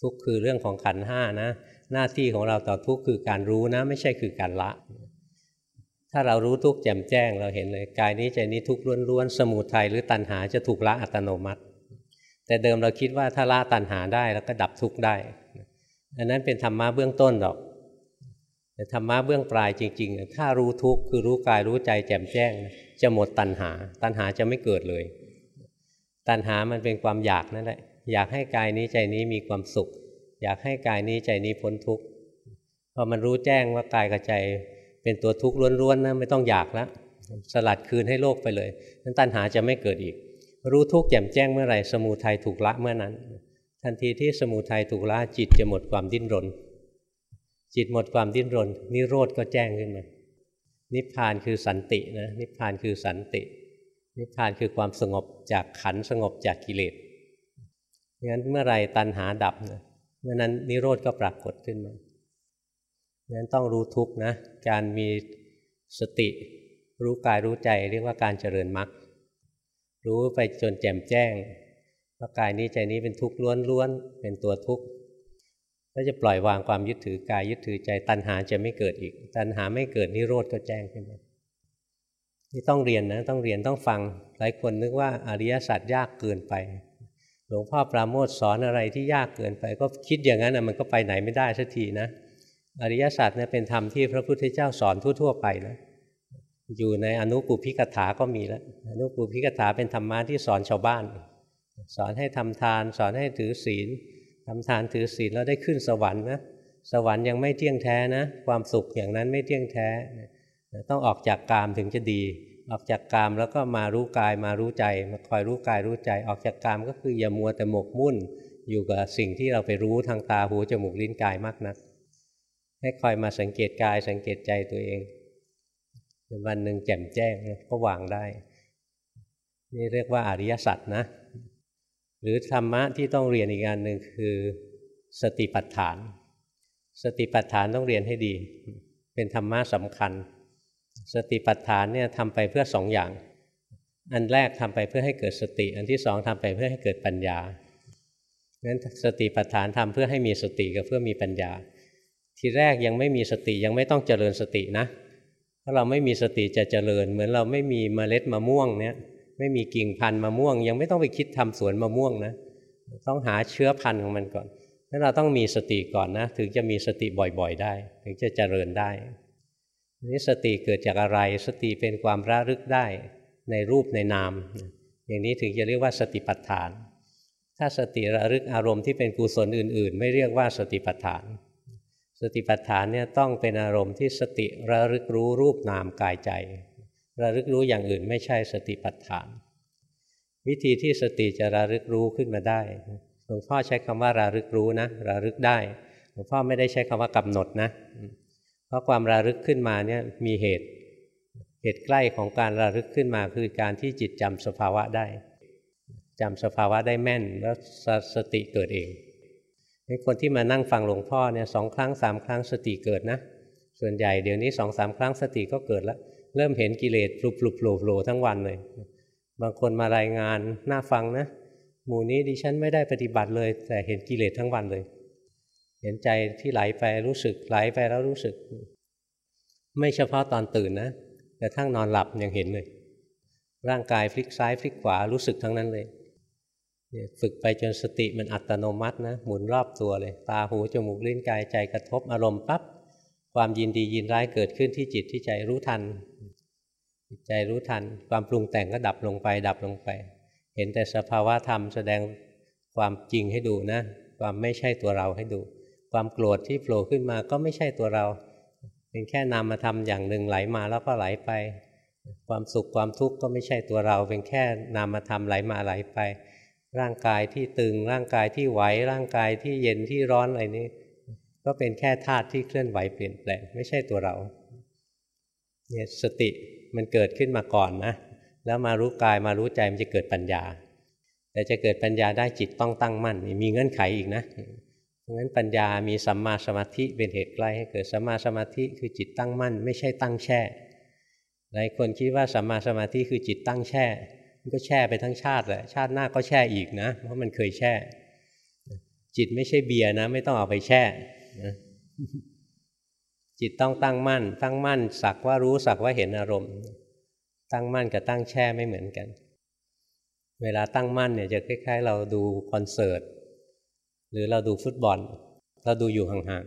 ทุกคือเรื่องของขันห้านะ หน้าที่ของเราต่อทุกคือการรู้นะ ไม่ใช่คือการละ ถ้าเรารู้ทุกแจ่มแจ้งเราเห็นเลยกายนี้ใจนี้ทุกล้วนๆสมุทัยหรือตัณหาจะถูกละอัตโนมัติ แต่เดิมเราคิดว่าถ้าละตัณหาได้แล้วก็ดับทุกข์ได้อันนั้นเป็นธรรมะเบื้องต้นหรอกแต่ธรรมะเบื้องปลายจริง ๆ ถ้ารู้ทุกข์คือรู้กายรู้ใจแจ่มแจ้ง จะหมดตัณหา ตัณหาจะไม่เกิดเลย ตัณหามันเป็นความอยากนั่นแหละอยากให้กายนี้ใจนี้มีความสุข อยากให้กายนี้ใจนี้พ้นทุกข์พอมันรู้แจ้งว่ากายกับใจเป็นตัวทุกข์ล้วนๆนะไม่ต้องอยากแล้วสลัดคืนให้โลกไปเลยนั้นตัณหาจะไม่เกิดอีก รู้ทุกข์แจ่มแจ้งเมื่อไหร่สมูทัยถูกละเมื่อนั้น ทันทีที่สมุทัยถูกละจิตจะหมดความดิ้นรน จิตหมดความดิ้นรน นิโรธก็แจ้งขึ้นมา นิพพานคือสันตินะนิพพานคือสันติ นิพพานคือความสงบจากขันสงบจากกิเลสงั้นเมื่อไรตัณหาดับนะเมื่อนั้นนิโรธก็ปรากฏขึ้นมางั้นต้องรู้ทุกนะ การมีสติรู้กายรู้ใจเรียกว่าการเจริญมรรค รู้ไปจนแจ่มแจ้งว่ากายนี้ใจนี้เป็นทุกข์ล้วนๆเป็นตัวทุกข์ก็จะปล่อยวางความยึดถือกายยึดถือใจ ตัณหาจะไม่เกิดอีก ตัณหาไม่เกิดนิโรธก็แจ้งขึ้นมานี่ต้องเรียนนะต้องเรียนต้องฟังหลายคนนึกว่าอริยสัจยากเกินไป หลวงพ่อปราโมทสอนอะไรที่ยากเกินไป ก็คิดอย่างนั้นนะมันก็ไปไหนไม่ได้สักทีนะ อริยสัจเนี่ยเป็นธรรมที่พระพุทธเจ้าสอนทั่ว ๆ ไปนะ อยู่ในอนุปุพิกถาก็มีแล้วอนุปุพิกถาเป็นธรรมะที่สอนชาวบ้าน สอนให้ทำทาน สอนให้ถือศีลทำทานถือศีลแล้วได้ขึ้นสวรรค์นะสวรรค์ยังไม่เที่ยงแท้นะ ความสุขอย่างนั้นไม่เที่ยงแท้ ต้องออกจากกามถึงจะดี ออกจากกามแล้วก็มารู้กายมารู้ใจ มาคอยรู้กายรู้ใจ ออกจากกามก็คืออย่ามัวแต่หมกมุ่น อยู่กับสิ่งที่เราไปรู้ทางตาหูจมูกลิ้นกายมากนัก ให้คอยมาสังเกตกายสังเกตใจตัวเอง วันหนึ่งแจ่มแจ้งก็วางได้ นี่เรียกว่าอริยสัจนะ หรือธรรมะที่ต้องเรียนอีกอันหนึ่งคือ สติปัฏฐาน สติปัฏฐานต้องเรียนให้ดี เป็นธรรมะสำคัญ สติปัฏฐานเนี่ยทำไปเพื่อสองอย่าง อันแรกทำไปเพื่อให้เกิดสติ อันที่สองทำไปเพื่อให้เกิดปัญญางั้นสติปัฏฐานทำเพื่อให้มีสติกับเพื่อมีปัญญา ทีแรกยังไม่มีสติยังไม่ต้องเจริญสตินะ ถ้าเราไม่มีสติจะเจริญ เหมือนเราไม่มีเมล็ดมะม่วงเนี่ยไม่มีกิ่งพันธุ์มะม่วง ยังไม่ต้องไปคิดทำสวนมะม่วงนะต้องหาเชื้อพันธุ์ของมันก่อนนั้นเราต้องมีสติก่อนนะถึงจะมีสติบ่อยๆ ได้ ถึงจะเจริญได้นี้สติเกิดจากอะไรสติเป็นความระลึกได้ในรูปในนาม อย่างนี้ถึงจะเรียกว่าสติปัฏฐาน ถ้าสติระลึกอารมณ์ที่เป็นกุศลอื่น ๆ ไม่เรียกว่าสติปัฏฐาน สติปัฏฐานเนี่ยต้องเป็นอารมณ์ที่สติระลึกรู้รูปนามกายใจ ระลึกรู้อย่างอื่นไม่ใช่สติปัฏฐาน วิธีที่สติจะระลึกรู้ขึ้นมาได้หลวงพ่อใช้คำว่าระลึกรู้นะระลึกได้หลวงพ่อไม่ได้ใช้คำว่ากำหนดนะเพราะความระลึกขึ้นมาเนี่ยมีเหตุ เหตุใกล้ของการระลึกขึ้นมาคือการที่จิตจำสภาวะได้จำสภาวะได้แม่นแล้วสสติเกิดเอง คนที่มานั่งฟังหลวงพ่อเนี่ยสองครั้งสามครั้งสติเกิดนะ ส่วนใหญ่เดี๋ยวนี้สองสามครั้งสติก็เกิดแล้ว เริ่มเห็นกิเลสปลุกปลุกโผล่โผล่ทั้งวันเลย บางคนมารายงานน่าฟังนะหมู่นี้ดิฉันไม่ได้ปฏิบัติเลย แต่เห็นกิเลสทั้งวันเลย เห็นใจที่ไหลไปรู้สึกไหลไปแล้วรู้สึก ไม่เฉพาะตอนตื่นนะแต่ทั้งนอนหลับยังเห็นเลย ร่างกายพลิกซ้ายพลิกขวารู้สึกทั้งนั้นเลย ฝึกไปจนสติมันอัตโนมัตินะหมุนรอบตัวเลย ตาหูจมูกลิ้นกายใจกระทบอารมณ์ปับ๊บความยินดียินร้ายเกิดขึ้นที่จิตที่ใจรู้ทันจิตใจรู้ทัน ความปรุงแต่งก็ดับลงไป ดับลงไป เห็นแต่สภาวะธรรมแสดงความจริงให้ดูนะ ความไม่ใช่ตัวเราให้ดู ความโกรธที่โผล่ขึ้นมาก็ไม่ใช่ตัวเรา เป็นแค่นามธรรมอย่างหนึ่งไหลมาแล้วก็ไหลไป ความสุขความทุกข์ก็ไม่ใช่ตัวเรา เป็นแค่นามธรรมไหลมาไหลไป ร่างกายที่ตึง ร่างกายที่ไหว ร่างกายที่เย็นที่ร้อนอะไรนี้ก็เป็นแค่ธาตุที่เคลื่อนไหวเปลี่ยนแปลงไม่ใช่ตัวเราเนี่ยสติมันเกิดขึ้นมาก่อนนะ แล้วมารู้กายมารู้ใจมันจะเกิดปัญญา แต่จะเกิดปัญญาได้จิตต้องตั้งมั่น มีเงื่อนไขอีกนะเพราะงั้นปัญญามีสัมมาสมาธิเป็นเหตุใกล้ให้เกิดสัมมาสมาธิคือจิตตั้งมั่น ไม่ใช่ตั้งแช่ หลายคนคิดว่าสัมมาสมาธิคือจิตตั้งแช่ มันก็แช่ไปทั้งชาติแหละชาติหน้าก็แช่อีกนะ เพราะมันเคยแช่ จิตไม่ใช่เบียร์นะ ไม่ต้องเอาไปแช่นะจิตต้องตั้งมั่น ตั้งมั่น สักว่ารู้สักว่าเห็นอารมณ์ ตั้งมั่นกับตั้งแช่ไม่เหมือนกัน เวลาตั้งมั่นเนี่ยจะคล้าย ๆ เราดูคอนเสิร์ตหรือเราดูฟุตบอล เราดูอยู่ห่าง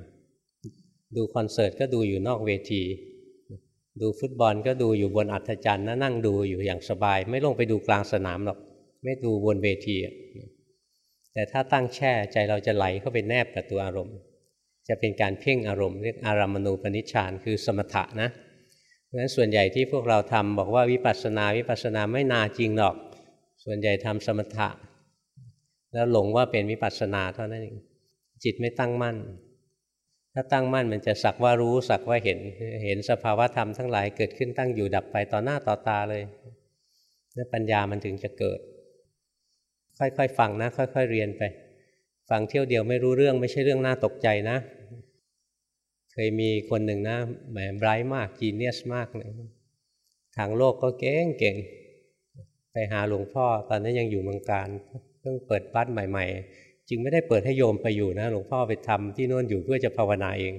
ๆดูคอนเสิร์ตก็ดูอยู่นอกเวที ดูฟุตบอลก็ดูอยู่บนอัฐจันทร์นั่งดูอยู่อย่างสบาย ไม่ลงไปดูกลางสนามหรอก ไม่ดูบนเวทีแต่ถ้าตั้งแช่ใจเราจะไหลเข้าไปแนบกับตัวอารมณ์ จะเป็นการเพ่งอารมณ์เรียกอารามณูปนิชฌานคือสมถะนะเพราะฉะนั้นส่วนใหญ่ที่พวกเราทำบอกว่าวิปัสสนาวิปัสสนาไม่นาจริงหรอก ส่วนใหญ่ทำสมถะ แล้วหลงว่าเป็นวิปัสสนาเท่านั้นเองจิตไม่ตั้งมั่น ถ้าตั้งมั่นมันจะสักว่ารู้สักว่าเห็น เห็นสภาวะธรรมทั้งหลายเกิดขึ้นตั้งอยู่ดับไปต่อหน้าต่อตาเลยนี่ปัญญามันถึงจะเกิด ค่อยๆฟังนะ ค่อย ๆ เรียนไป ฟังเที่ยวเดียวไม่รู้เรื่องไม่ใช่เรื่องน่าตกใจนะ เคยมีคนหนึ่งนะแหมไบรท์มากจีเนียสมากเลยทางโลกก็เก่งเก่งไปหาหลวงพ่อ ตอนนั้นยังอยู่เมืองการเพิ่งเปิดบัตใหม่ ๆ จึงไม่ได้เปิดให้โยมไปอยู่นะหลวงพ่อไปทำที่โน่นอยู่เพื่อจะภาวนาเอง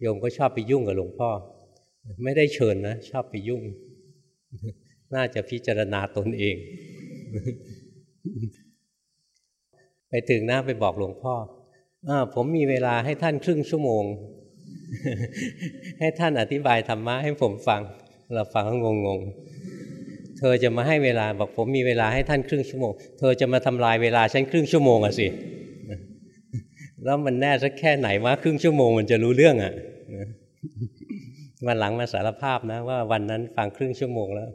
โยมก็ชอบไปยุ่งกับหลวงพ่อ ไม่ได้เชิญนะ ชอบไปยุ่ง น่าจะพิจารณาตนเอง ไปถึงหน้าไปบอกหลวงพ่ออผมมีเวลาให้ท่านครึ่งชั่วโมง ให้ท่านอธิบายธรรมะให้ผมฟัง เราฟังก็งงๆ เธอจะมาให้เวลาบอกผมมีเวลาให้ท่านครึ่งชั่วโมง เธอจะมาทำลายเวลาฉันครึ่งชั่วโมงอะสิ แล้วมันแน่สักแค่ไหนว่าครึ่งชั่วโมงมันจะรู้เรื่องอะวันหลังมาสารภาพนะ ว่าวันนั้นฟังครึ่งชั่วโมงแล้ว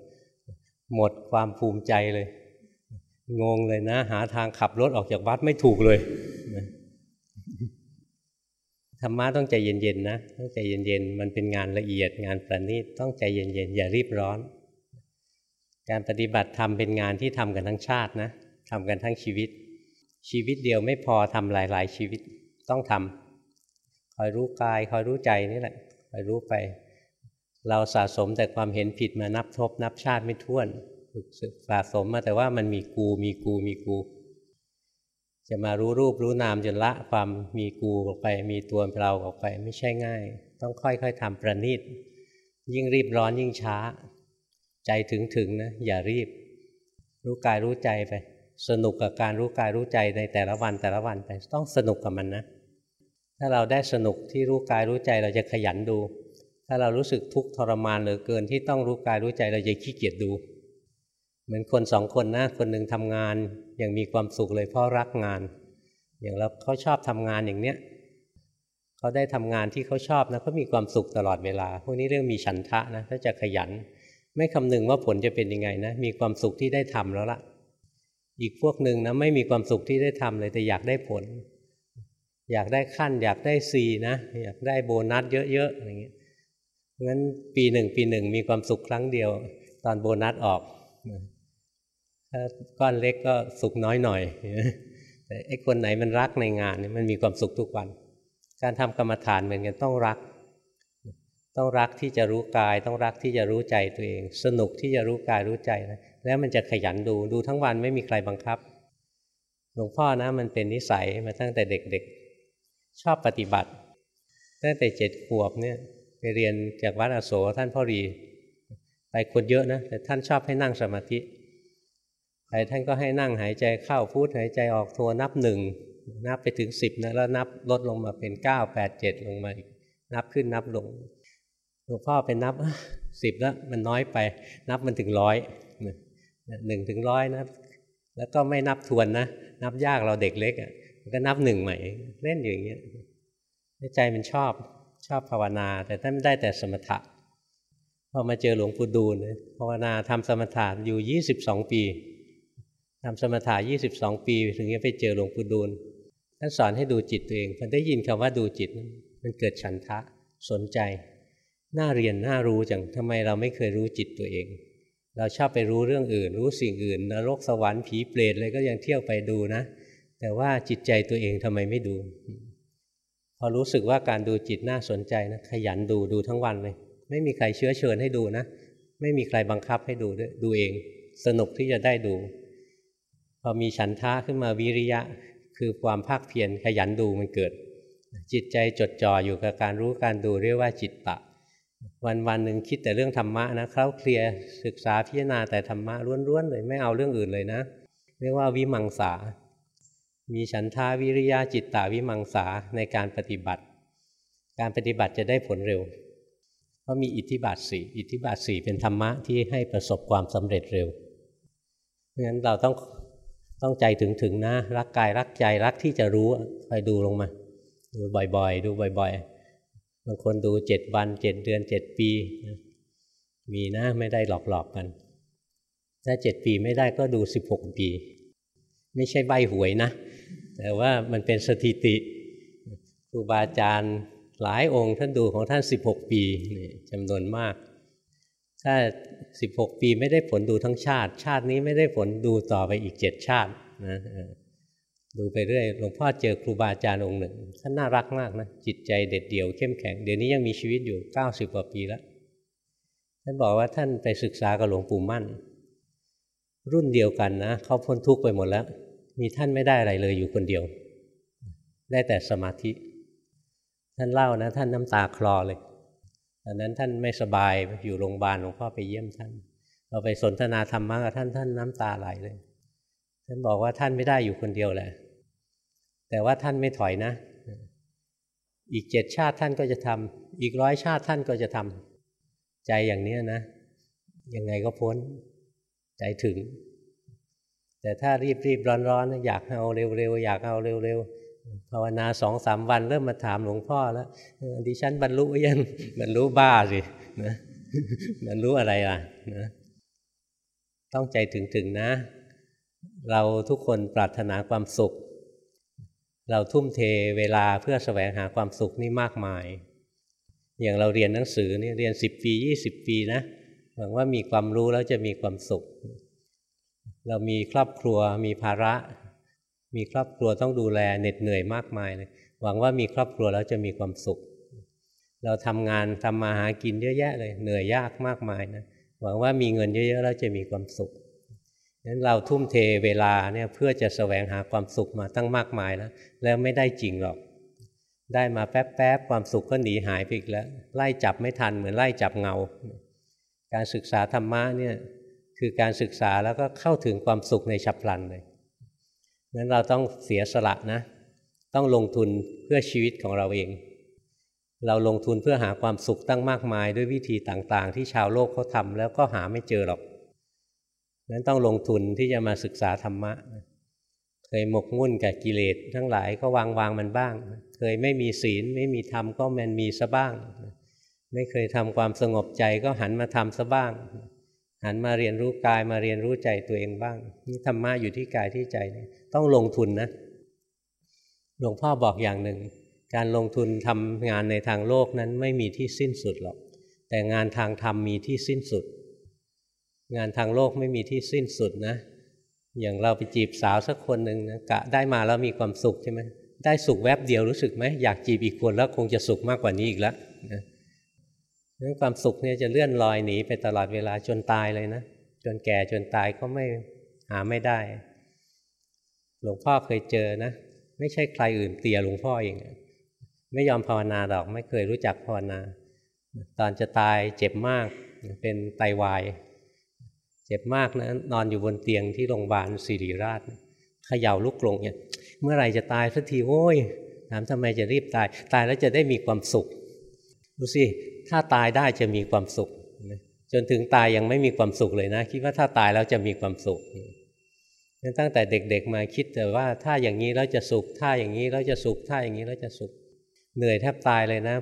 หมดความภูมิใจเลย งงเลยนะ หาทางขับรถออกจากวัดไม่ถูกเลยธรรมะต้องใจเย็นๆนะต้องใจเย็นๆมันเป็นงานละเอียดงานประณีตต้องใจเย็นๆอย่ารีบร้อน การปฏิบัติธรรมเป็นงานที่ทำกันทั้งชาตินะทำกันทั้งชีวิต ชีวิตเดียวไม่พอทำหลาย ๆ ชีวิตต้องทำคอยรู้กายคอยรู้ใจนี่แหละคอยรู้ไป เราสะสมแต่ความเห็นผิดมานับทบ นับชาติไม่ท้วนฝึกสะสมมาแต่ว่ามันมีกูมีกูมีกู จะมารู้รูปรู้นามจนละความมีกูออกไป มีตัวเราออกไป ไม่ใช่ง่าย ต้องค่อยๆทำประณีตยิ่งรีบร้อนยิ่งช้า ใจถึงถึงนะอย่ารีบ รู้กายรู้ใจไป สนุกกับการรู้กายรู้ใจในแต่ละวันแต่ละวันไปต้องสนุกกับมันนะ ถ้าเราได้สนุกที่รู้กายรู้ใจเราจะขยันดู ถ้าเรารู้สึกทุกข์ทรมานเหลือเกินที่ต้องรู้กายรู้ใจเราจะขี้เกียจดู เหมือนคนสองคนนะคนหนึ่งทำงานอย่างมีความสุขเลยเพราะรักงาน อย่างเราเขาชอบทำงานอย่างเนี้ยเขาได้ทำงานที่เขาชอบนะเขามีความสุขตลอดเวลาพวกนี้เรื่องมีฉันทะนะถ้าจะขยัน ไม่คำนึงว่าผลจะเป็นยังไงนะมีความสุขที่ได้ทำแล้วล่ะ อีกพวกหนึ่งนะไม่มีความสุขที่ได้ทำเลยแต่อยากได้ผล อยากได้ขั้น อยากได้ซีนะ อยากได้โบนัสเยอะๆอย่างเงี้ยงั้นปีหนึ่งปีหนึ่งมีความสุขครั้งเดียว ตอนโบนัสออกถ้าก้อนเล็กก็สุขน้อยหน่อยแต่ไอ้คนไหนมันรักในงานนี่มันมีความสุขทุกวัน การทำกรรมฐานเหมือนกันต้องรัก ต้องรักที่จะรู้กาย ต้องรักที่จะรู้ใจตัวเอง สนุกที่จะรู้กายรู้ใจนะแล้วมันจะขยันดูดูทั้งวันไม่มีใครบังคับ หลวงพ่อนะมันเป็นนิสัยมาตั้งแต่เด็กๆ ชอบปฏิบัติ ตั้งแต่เจ็ดขวบเนี่ยไปเรียนจากวัดอโศท่านพ่อรีไปคนเยอะนะแต่ท่านชอบให้นั่งสมาธิไปท่านก็ให้นั่งหายใจเข้าพูดหายใจออกทัวนับหนึ่งนับไปถึงสิบนะแล้วนับลดลงมาเป็นเก้าแปดเจ็ดลงมาอีกนับขึ้นนับลง หลวงพ่อเป็นนับสิบแล้วมันน้อยไป นับมันถึงร้อยหนึ่งถึงร้อยนะแล้วก็ไม่นับทวนนะนับยากเราเด็กเล็กอะก็นับหนึ่งใหม่เล่นอยู่อย่างเงี้ยใจมันชอบชอบภาวนา แต่ท่านได้แต่สมถะพอมาเจอหลวงปู่ดูลภาวนาทำสมถะอยู่ยี่สิบสองปีทำสมถะยี่สิบสองปี ถึงจะไปเจอหลวงปู่ดูลท่านสอนให้ดูจิตตัวเองพอได้ยินคำว่าดูจิต มันเกิดฉันทะสนใจ น่าเรียนน่ารู้จังทำไมเราไม่เคยรู้จิตตัวเอง เราชอบไปรู้เรื่องอื่น รู้สิ่งอื่นนรกสวรรค์ผีเปรตอะไรก็ยังเที่ยวไปดูนะ แต่ว่าจิตใจตัวเองทำไมไม่ดู พอรู้สึกว่าการดูจิตน่าสนใจนะขยันดูดูทั้งวันเลย ไม่มีใครเชื้อเชิญให้ดูนะ ไม่มีใครบังคับให้ดูด้วยดูเอง สนุกที่จะได้ดู พอมีฉันทะขึ้นมาวิริยะคือความภาคเพียรขยันดูมันเกิด จิตใจจดจ่ออยู่กับการรู้การดูเรียกว่าจิตตะ วันวันหนึ่งคิดแต่เรื่องธรรมะนะเคล้าเคลียศึกษาพิจารณาแต่ธรรมะล้วนๆเลยไม่เอาเรื่องอื่นเลยนะ เรียกว่าวิมังสา มีฉันทาวิริยะจิตตาวิมังสาในการปฏิบัติ การปฏิบัติจะได้ผลเร็ว เพราะมีอิทธิบาทสี่อิทธิบาทสี่เป็นธรรมะที่ให้ประสบความสำเร็จเร็วเพราะฉะนั้นเราต้องต้องใจถึงถึงนะ รักกายรักใจรักที่จะรู้คอยดูลงมา ดูบ่อยๆ ดูบ่อย ๆ บางคนดูเจ็ดวันเจ็ดเดือนเจ็ดปี มีนะไม่ได้หลอกๆกัน ถ้าเจ็ดปีไม่ได้ก็ดูสิบหกปี ไม่ใช่ใบหวยนะ แต่ว่ามันเป็นสถิติครูบาอาจารย์หลายองค์ท่านดูของท่านสิบหกปีจำนวนมาก ถ้าสิบหกปีไม่ได้ผลดูทั้งชาติ ชาตินี้ไม่ได้ผลดูต่อไปอีกเจ็ดชาตินะ ดูไปเรื่อยหลวงพ่อเจอครูบาอาจารย์องค์หนึ่งท่านน่ารักมากนะจิตใจเด็ดเดี่ยวเข้มแข็งเดี๋ยวนี้ยังมีชีวิตอยู่เก้าสิบกว่าปีแล้วท่านบอกว่าท่านไปศึกษากับหลวงปู่มั่น รุ่นเดียวกันนะเขาพ้นทุกข์ไปหมดแล้ว มีท่านไม่ได้อะไรเลยอยู่คนเดียว ได้แต่สมาธิ ท่านเล่านะ ท่านน้ำตาคลอเลยตอนนั้นท่านไม่สบายอยู่โรงพยาบาลหลวงพ่อไปเยี่ยมท่าน เราไปสนทนาธรรมะกับท่านท่านน้ำตาไหลเลย ท่านบอกว่าท่านไม่ได้อยู่คนเดียวแหละ แต่ว่าท่านไม่ถอยนะ อีกเจ็ดชาติท่านก็จะทำอีกร้อยชาติท่านก็จะทำใจอย่างนี้นะ ยังไงก็พ้นใจถึง แต่ถ้ารีบรีบร้อนร้อนอยากเอาเร็วๆอยากเอาเร็วๆภาวนาสองสามวันเริ่มมาถามหลวงพ่อแล้วดิฉันบรรลุยังบรรลุบ้าสินะบรรลุอะไรล่ะนะต้องใจถึงๆนะ เราทุกคนปรารถนาความสุข เราทุ่มเทเวลาเพื่อแสวงหาความสุขนี่มากมาย อย่างเราเรียนหนังสือนี่เรียนสิบปียี่สิบปีนะหวังว่ามีความรู้แล้วจะมีความสุข เรามีครอบครัวมีภาระ มีครอบครัวต้องดูแลเหน็ดเหนื่อยมากมายเลยหวังว่ามีครอบครัวแล้วจะมีความสุข เราทำงานทำมาหากินเยอะแยะเลยเหนื่อยยากมากมายนะหวังว่ามีเงินเยอะๆแล้วจะมีความสุข นั้นเราทุ่มเทเวลาเนี่ยเพื่อจะแสวงหาความสุขมาตั้งมากมายแล้ว แล้วไม่ได้จริงหรอก ได้มาแป๊บๆความสุขก็หนีหายไปอีกแล้ว ไล่จับไม่ทันเหมือนไล่จับเงา การศึกษาธรรมะเนี่ยคือการศึกษาแล้วก็เข้าถึงความสุขในฉับพลันเลยนั้นเราต้องเสียสละนะ ต้องลงทุนเพื่อชีวิตของเราเอง เราลงทุนเพื่อหาความสุขตั้งมากมายด้วยวิธีต่างๆ ที่ชาวโลกเขาทำแล้วก็หาไม่เจอหรอก นั้นต้องลงทุนที่จะมาศึกษาธรรมะ เคยหมกมุ่นกับกิเลสทั้งหลายก็วางวางมันบ้าง เคยไม่มีศีลไม่มีธรรมก็มันมีซะบ้าง ไม่เคยทำความสงบใจก็หันมาทำซะบ้าง หันมาเรียนรู้กายมาเรียนรู้ใจตัวเองบ้างนี่ธรรมะอยู่ที่กายที่ใจต้องลงทุนนะหลวงพ่อบอกอย่างหนึ่ง การลงทุนทำงานในทางโลกนั้นไม่มีที่สิ้นสุดหรอก แต่งานทางธรรมมีที่สิ้นสุด งานทางโลกไม่มีที่สิ้นสุดนะ อย่างเราไปจีบสาวสักคนหนึ่งนะกะได้มาแล้วมีความสุขใช่ไหมได้สุขแวบเดียวรู้สึกไหมอยากจีบอีกคนแล้วคงจะสุขมากกว่านี้อีกแล้วนะนั้นความสุขเนี่ยจะเลื่อนลอยหนีไปตลอดเวลาจนตายเลยนะ จนแก่จนตายก็ไม่หาไม่ได้ หลวงพ่อเคยเจอนะ ไม่ใช่ใครอื่นเตียหลวงพ่อเองไม่ยอมภาวนาดอก ไม่เคยรู้จักภาวนา ตอนจะตายเจ็บมากเป็นไตาวาย เจ็บมากนะนอนอยู่บนเตียงที่โรงพยาบาลศิริราชเขย่าลุกลงเนี่ยเมื่อไหร่จะตายสักทีโอ้ยถามทำไมจะรีบตาย ตายแล้วจะได้มีความสุขดูสิถ้าตายได้จะมีความสุข จนถึงตายยังไม่มีความสุขเลยนะ คิดว่าถ้าตายแล้วจะมีความสุขงั้นตั้งแต่เด็กๆมาคิดแต่ว่าถ้าอย่างนี้แล้วจะสุขถ้าอย่างนี้แล้วจะสุขถ้าอย่างนี้แล้วจะสุข เหนื่อยแทบตายเลยนะ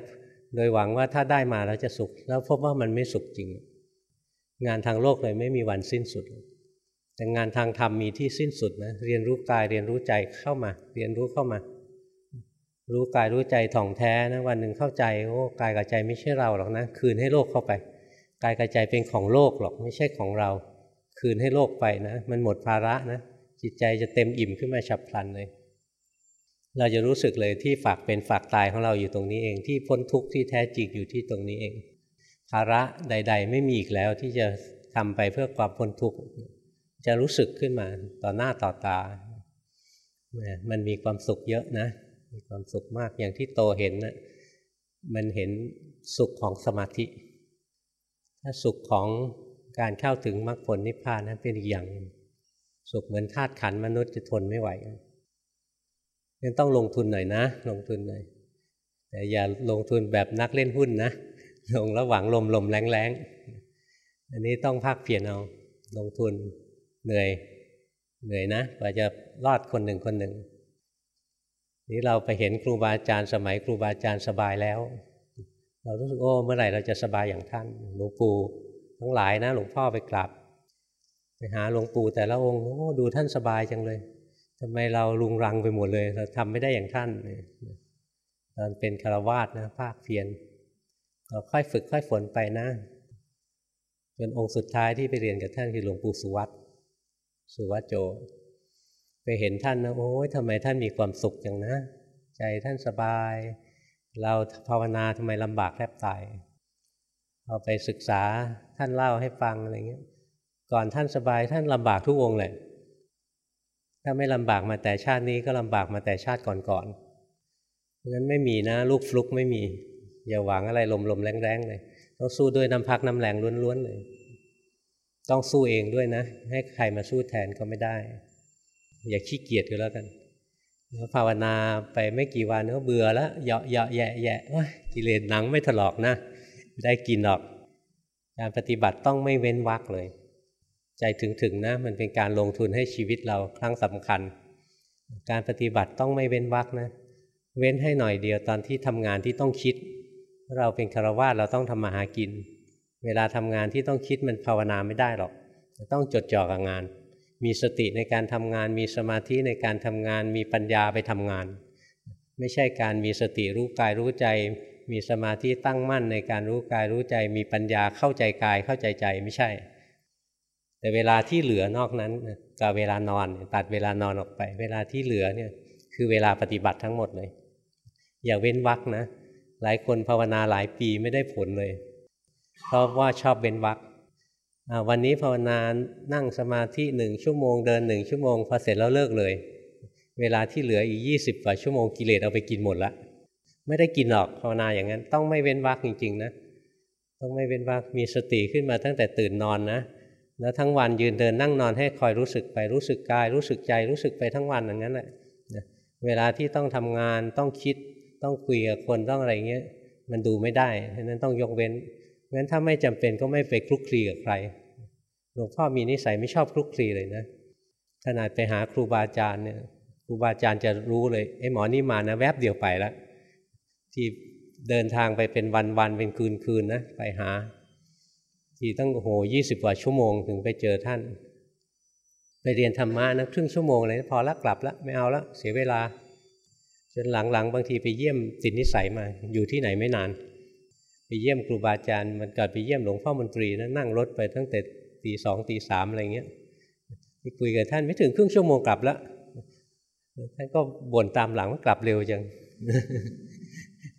โดยหวังว่าถ้าได้มาแล้วจะสุข แล้วพบว่ามันไม่สุขจริง งานทางโลกเลยไม่มีวันสิ้นสุด แต่งานทางธรรมมีที่สิ้นสุดนะเรียนรู้กายเรียนรู้ใจเข้ามา เรียนรู้เข้ามา รู้กายรู้ใจถ่องแท้นะวันหนึ่งเข้าใจโอ้กายกับใจไม่ใช่เราหรอกนะคืนให้โลกเข้าไปกายกับใจเป็นของโลกหรอกไม่ใช่ของเรา คืนให้โลกไปนะมันหมดภาระนะจิตใจจะเต็มอิ่มขึ้นมาฉับพลันเลย เราจะรู้สึกเลยที่ฝากเป็นฝากตายของเราอยู่ตรงนี้เอง ที่พ้นทุกข์ที่แท้จริงอยู่ที่ตรงนี้เอง ภาระใด ๆ ไม่มีอีกแล้วที่จะทำไปเพื่อความพ้นทุกข์จะรู้สึกขึ้นมาต่อหน้าต่อตา มันมีความสุขเยอะนะ มีความสุขมากอย่างที่โตเห็นนะมันเห็นสุขของสมาธิ ถ้าสุขของการเข้าถึงมรรคผลนิพพานนั้นเป็นอีกอย่าง สุขเหมือนธาตุขันมนุษย์จะทนไม่ไหวยังต้องลงทุนหน่อยนะ ลงทุนหน่อยแต่อย่าลงทุนแบบนักเล่นหุ้นนะ ลงระหว่างลมลมแรงแรงอันนี้ต้องภาคเพียรเอาลงทุนเหนื่อยเหนื่อยนะกว่าจะรอดคนหนึ่งคนหนึ่งนี้เราไปเห็นครูบาอาจารย์สมัยครูบาอาจารย์สบายแล้ว เรารู้สึกโอ้เมื่อไหร่เราจะสบายอย่างท่านหลวงปู่ทั้งหลายนะ หลวงพ่อไปกราบไปหาหลวงปู่แต่ละองค์โอ้ดูท่านสบายจังเลยทำไมเราลุงรังไปหมดเลย เราทำไม่ได้อย่างท่านตอนเป็นคารวาสนะภาคเพียร เราค่อยฝึกค่อยฝนไปนะจนองค์สุดท้ายที่ไปเรียนกับท่านคือหลวงปู่สุวัตสุวัตโจ ไปเห็นท่านนะโอ้ยทำไมท่านมีความสุขจังนะ ใจท่านสบาย เราภาวนาทำไมลำบากแทบตายเราไปศึกษาท่านเล่าให้ฟังอะไรเงี้ย ก่อนท่านสบายท่านลำบากทุกองเลยถ้าไม่ลำบากมาแต่ชาตินี้ก็ลำบากมาแต่ชาติก่อนๆเพราะฉะนั้นไม่มีนะ ลูกฟลุกไม่มี อย่าหวังอะไรลมๆแรงๆเลยต้องสู้ด้วยน้ำพักน้ำแรงล้วนๆเลยต้องสู้เองด้วยนะ ให้ใครมาสู้แทนก็ไม่ได้ อย่าขี้เกียจก็แล้วกันภาวนาไปไม่กี่วันก็เบื่อแล้วเหยาะเหยาะแยะแยะว่ากิเลสหนังไม่ถลอกนะ ได้กินหรอก การปฏิบัติต้องไม่เว้นวักเลย ใจถึงๆนะ มันเป็นการลงทุนให้ชีวิตเราครั้งสำคัญ การปฏิบัติต้องไม่เว้นวักนะ เว้นให้หน่อยเดียวตอนที่ทำงานที่ต้องคิด เราเป็นคารวะเราต้องทำมาหากิน เวลาทำงานที่ต้องคิดมันภาวนาไม่ได้หรอก ต้องจดจ่อกับงาน มีสติในการทำงาน มีสมาธิในการทำงาน มีปัญญาไปทำงาน ไม่ใช่การมีสติรู้กายรู้ใจ มีสมาธิตั้งมั่นในการรู้กายรู้ใจ มีปัญญาเข้าใจกายเข้าใจใจไม่ใช่ แต่เวลาที่เหลือนอกนั้นกับเวลานอนตัดเวลานอนออกไป เวลาที่เหลือเนี่ยคือเวลาปฏิบัติทั้งหมดเลย อย่าเว้นวักนะ หลายคนภาวนาหลายปีไม่ได้ผลเลย เพราะว่าชอบเว้นวักวันนี้ภาวนานั่งสมาธิหนึ่งชั่วโมงเดินหนึ่งชั่วโมงพอเสร็จแล้วเลิกเลย เวลาที่เหลืออีกยี่สิบกว่าชั่วโมงกิเลสเอาไปกินหมดละไม่ได้กินหรอกภาวนาอย่างนั้น ต้องไม่เว้นวักจริง ๆ นะ ต้องไม่เว้นวักมีสติขึ้นมาตั้งแต่ตื่นนอนนะแล้วทั้งวันยืนเดินนั่งนอนให้คอยรู้สึกไปรู้สึกกาย รู้สึกใจรู้สึกไปทั้งวันอย่างนั้นแหละเวลาที่ต้องทำงานต้องคิด ต้องคุยกับคนต้องอะไรเงี้ย มันดูไม่ได้ฉะนั้นต้องยกเว้นงั้นถ้าไม่จำเป็นก็ไม่ไปคลุกคลีกับใครหลวงพ่อมีนิสัยไม่ชอบคลุกคลีเลยนะขนาดไปหาครูบาอาจารย์เนี่ยครูบาอาจารย์จะรู้เลยไอ้หมอนี่มานะแวบเดียวไปล้วที่เดินทางไปเป็นวันๆเป็นคืนๆนนะไปหา ที่ตั้งโอ้โหยี่สิบกว่าชั่วโมงถึงไปเจอท่าน ไปเรียนธรรมะนะครึ่งชั่วโมงเลยพอละกลับละไม่เอาละเสียเวลา จนหลังๆ บางทีไปเยี่ยมติดนิสัยมา อยู่ที่ไหนไม่นาน ไปเยี่ยมครูบาอาจารย์มันเกิดไปเยี่ยมหลวงพ่อมนตรีนะนั่งรถไปตั้งแต่ตีสองตีสามอะไรเงี้ยไปคุยกับท่านไม่ถึงครึ่งชั่วโมงกลับแล้วท่านก็บ่นตามหลังว่ากลับเร็วจัง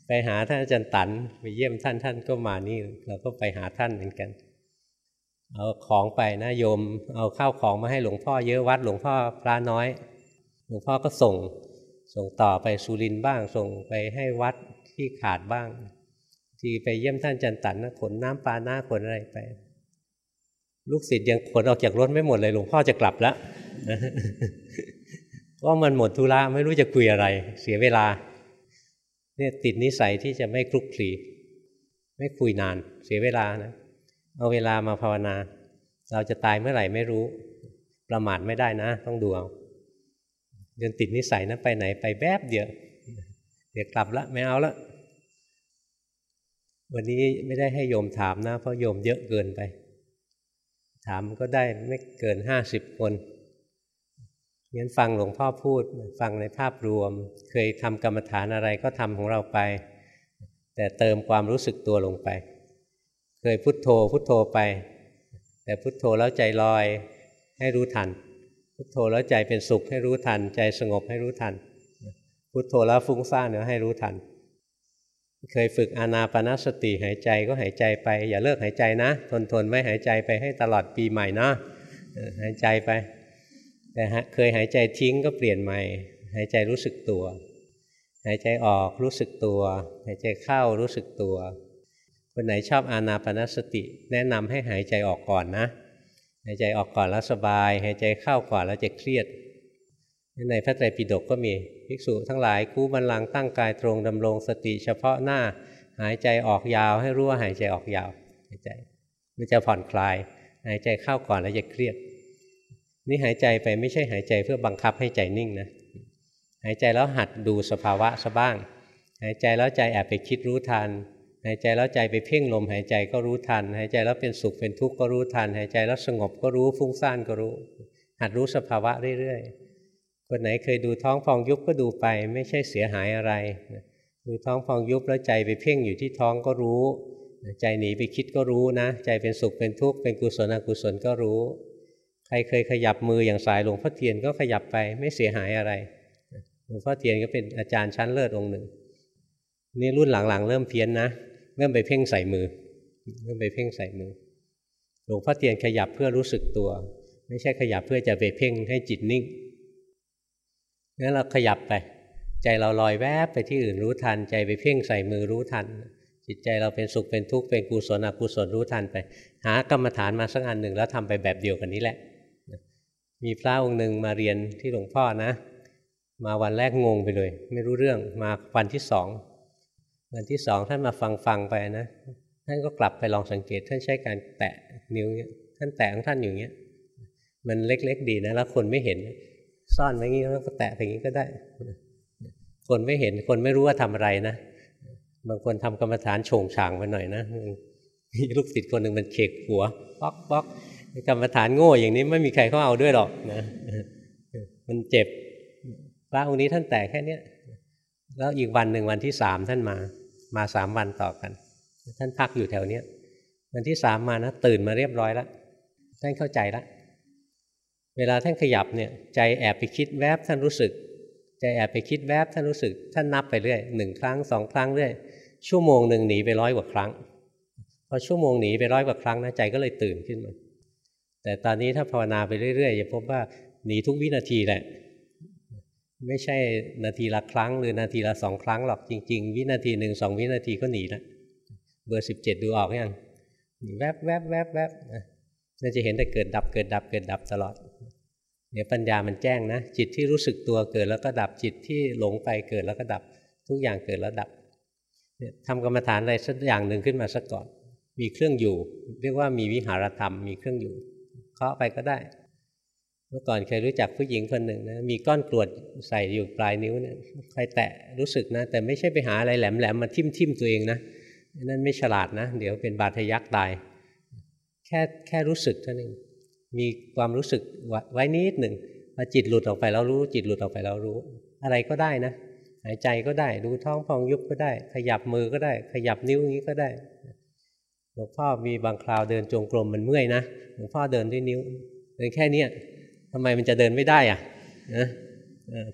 ไปหาท่านอาจารย์ตันไปเยี่ยมท่านท่านก็มานี่เราก็ไปหาท่านเหมือนกันเอาของไปนะโยม เอาข้าวของมาให้หลวงพ่อเยอะวัดหลวงพ่อพระน้อย หลวงพ่อก็ส่ง ส่งต่อไปสุรินบ้าง ส่งไปให้วัดที่ขาดบ้าง ที่ไปเยี่ยมท่านจันตันนะขนน้ำปลาหน้าขนอะไรไป ลูกศิษย์ยังขนออกจากรถไม่หมดเลยหลวงพ่อจะกลับแล้วเพราะมันหมดธุระไม่รู้จะคุยอะไร เสียเวลา เนี่ยติดนิสัยที่จะไม่คลุกคลีไม่คุยนาน เสียเวลานะเอาเวลามาภาวนา เราจะตายเมื่อไหร่ไม่รู้ ประมาทไม่ได้นะ ต้องดูเอา จนติดนิสัยนะไปไหนไปแป๊บเดียวเดี๋ยวกลับละไม่เอาละวันนี้ไม่ได้ให้โยมถามนะ เพราะโยมเยอะเกินไป ถามก็ได้ไม่เกินห้าสิบคนงั้นฟังหลวงพ่อพูดฟังในภาพรวม เคยทำกรรมฐานอะไรก็ทำของเราไป แต่เติมความรู้สึกตัวลงไป เคยพุทโธพุทโธไป แต่พุทโธแล้วใจลอยให้รู้ทัน พุทโธแล้วใจเป็นสุขให้รู้ทัน ใจสงบให้รู้ทัน พุทโธแล้วฟุ้งซ่านเนี่ยให้รู้ทัน เคยฝึกอานาปนาสติหายใจก็หายใจไป อย่าเลิกหายใจนะ ทนทนไม่หายใจไปให้ตลอดปีใหม่นะหายใจไป แต่เคยหายใจทิ้งก็เปลี่ยนใหม่ หายใจรู้สึกตัว หายใจออกรู้สึกตัว หายใจเข้ารู้สึกตัวคนไหนชอบอานาปนาสติ แนะนำให้หายใจออกก่อนนะ หายใจออกก่อนแล้วสบาย หายใจเข้าก่อนแล้วจะเครียด ในพระไตรปิฎกก็มีภิกษุทั้งหลายกู้บันลังตั้งกายตรงดำรงสติเฉพาะหน้า หายใจออกยาวให้รู้ว่าหายใจออกยาวหายใจมันจะผ่อนคลาย หายใจเข้าก่อนแล้วจะเครียด นี่หายใจไปไม่ใช่หายใจเพื่อบังคับให้ใจนิ่งนะหายใจแล้วหัดดูสภาวะซะบ้าง หายใจแล้วใจแอบไปคิดรู้ทัน หายใจแล้วใจไปเพ่งลมหายใจก็รู้ทัน หายใจแล้วเป็นสุขเป็นทุกข์ก็รู้ทัน หายใจแล้วสงบก็รู้ฟุ้งซ่านก็รู้ หัดรู้สภาวะเรื่อยๆคนไหนเคยดูท้องพองยุบก็ดูไป ไม่ใช่เสียหายอะไร ดูท้องพองยุบแล้วใจไปเพ่งอยู่ที่ท้องก็รู้ ใจหนีไปคิดก็รู้นะ ใจเป็นสุขเป็นทุกข์เป็นกุศลอกุศลก็รู้ ใครเคยขยับมืออย่างสายหลวงพ่อเทียนก็ขยับไปไม่เสียหายอะไรหลวงพ่อเทียนก็เป็นอาจารย์ชั้นเลิศองค์หนึ่งนี่รุ่นหลังๆ เริ่มเพี้ยนนะ เริ่มไปเพ่งใส่มือ เริ่มไปเพ่งใส่มือ หลวงพ่อเทียนขยับเพื่อรู้สึกตัว ไม่ใช่ขยับเพื่อจะไปเพ่งให้จิตนิ่งงั้นเราขยับไป ใจเราลอยแวบไปที่อื่นรู้ทัน ใจไปเพ่งใส่มือรู้ทัน จิตใจเราเป็นสุขเป็นทุกข์เป็นกุศลอกุศลรู้ทันไป หากรรมฐานมาสักอันหนึ่งแล้วทำไปแบบเดียวกันนี้แหละ มีพระองค์หนึ่งมาเรียนที่หลวงพ่อนะ มาวันแรกงงไปเลย ไม่รู้เรื่องมาวันที่สอง วันที่สองท่านมาฟังฟังไปนะท่านก็กลับไปลองสังเกต ท่านใช้การแตะนิ้วเนี้ยท่านแตะของท่านอยู่เงี้ย มันเล็กๆดีนะแล้วคนไม่เห็น ซ่อนไว้งี้แล้วก็แตะอย่างนี้ก็ได้ คนไม่เห็นคนไม่รู้ว่าทำอะไรนะบางคนทำกรรมฐานโฉงฉางไปหน่อยนะมีลูกศิษย์คนหนึ่งมันเขกหัวป๊อกป๊อกกรรมฐานโง่อย่างนี้ไม่มีใครเขาเอาด้วยหรอกนะมันเจ็บพระองค์นี้ท่านแตกแค่เนี้ยแล้วอีกวันหนึ่งวันที่สามท่านมา มาสามวันต่อกัน ท่านพักอยู่แถวเนี้ยวันที่สามมานะตื่นมาเรียบร้อยแล้วท่านเข้าใจแล้วเวลาท่านขยับเนี่ยใจแอบไปคิดแวบท่านรู้สึก ใจแอบไปคิดแวบท่านรู้สึก ท่านนับไปเรื่อยหนึ่งครั้งสองครั้งเรื่อยชั่วโมงหนึ่งหนีไปร้อยกว่าครั้งพอชั่วโมงหนีไปร้อยกว่าครั้งนะใจก็เลยตื่นขึ้นมาแต่ตอนนี้ถ้าภาวนาไปเรื่อยๆจะพบว่าหนีทุกวินาทีแหละ ไม่ใช่นาทีละครั้ง หรือนาทีละสองครั้งหรอกจริง ๆ วินาทีหนึ่งสองวินาทีก็หนีละเบอร์สิบเจ็ดดูออกยังแวบแวบแวบแวบน่าจะเห็นแต่เกิดดับเกิดดับเกิดดับตลอดเดี๋ยปัญญามันแจ้งนะจิตที่รู้สึกตัวเกิดแล้วก็ดับจิตที่หลงไปเกิดแล้วก็ดับทุกอย่างเกิดแล้วดับเนี่ยทำกรรมฐานอะไรสักอย่างหนึ่งขึ้นมาสักก่อน มีเครื่องอยู่ เรียกว่ามีวิหารธรรมมีเครื่องอยู่เคาะไปก็ได้ เมื่อก่อนเคยรู้จักผู้หญิงคนหนึ่งนะมีก้อนกรวดใส่อยู่ปลายนิ้วเนี่ยใครแตะรู้สึกนะ แต่ไม่ใช่ไปหาอะไรแหลมๆมาทิ่มทิมตัวเองนะนั่นไม่ฉลาดนะ เดี๋ยวเป็นบาดทะยักตาย แค่แค่รู้สึกเท่านั้นมีความรู้สึกไว้นิดหนึ่งพอจิตหลุดออกไปแล้วรู้ จิตหลุดออกไปแล้วรู้ อะไรก็ได้นะหายใจก็ได้ ดูท้องพองยุบก็ได้ ขยับมือก็ได้ ขยับนิ้วอย่างนี้ก็ได้หลวงพ่อมีบางคราวเดินจงกรมมันเมื่อยนะหลวงพ่อเดินด้วยนิ้วเดินแค่เนี้ย ทำไมมันจะเดินไม่ได้อะนะ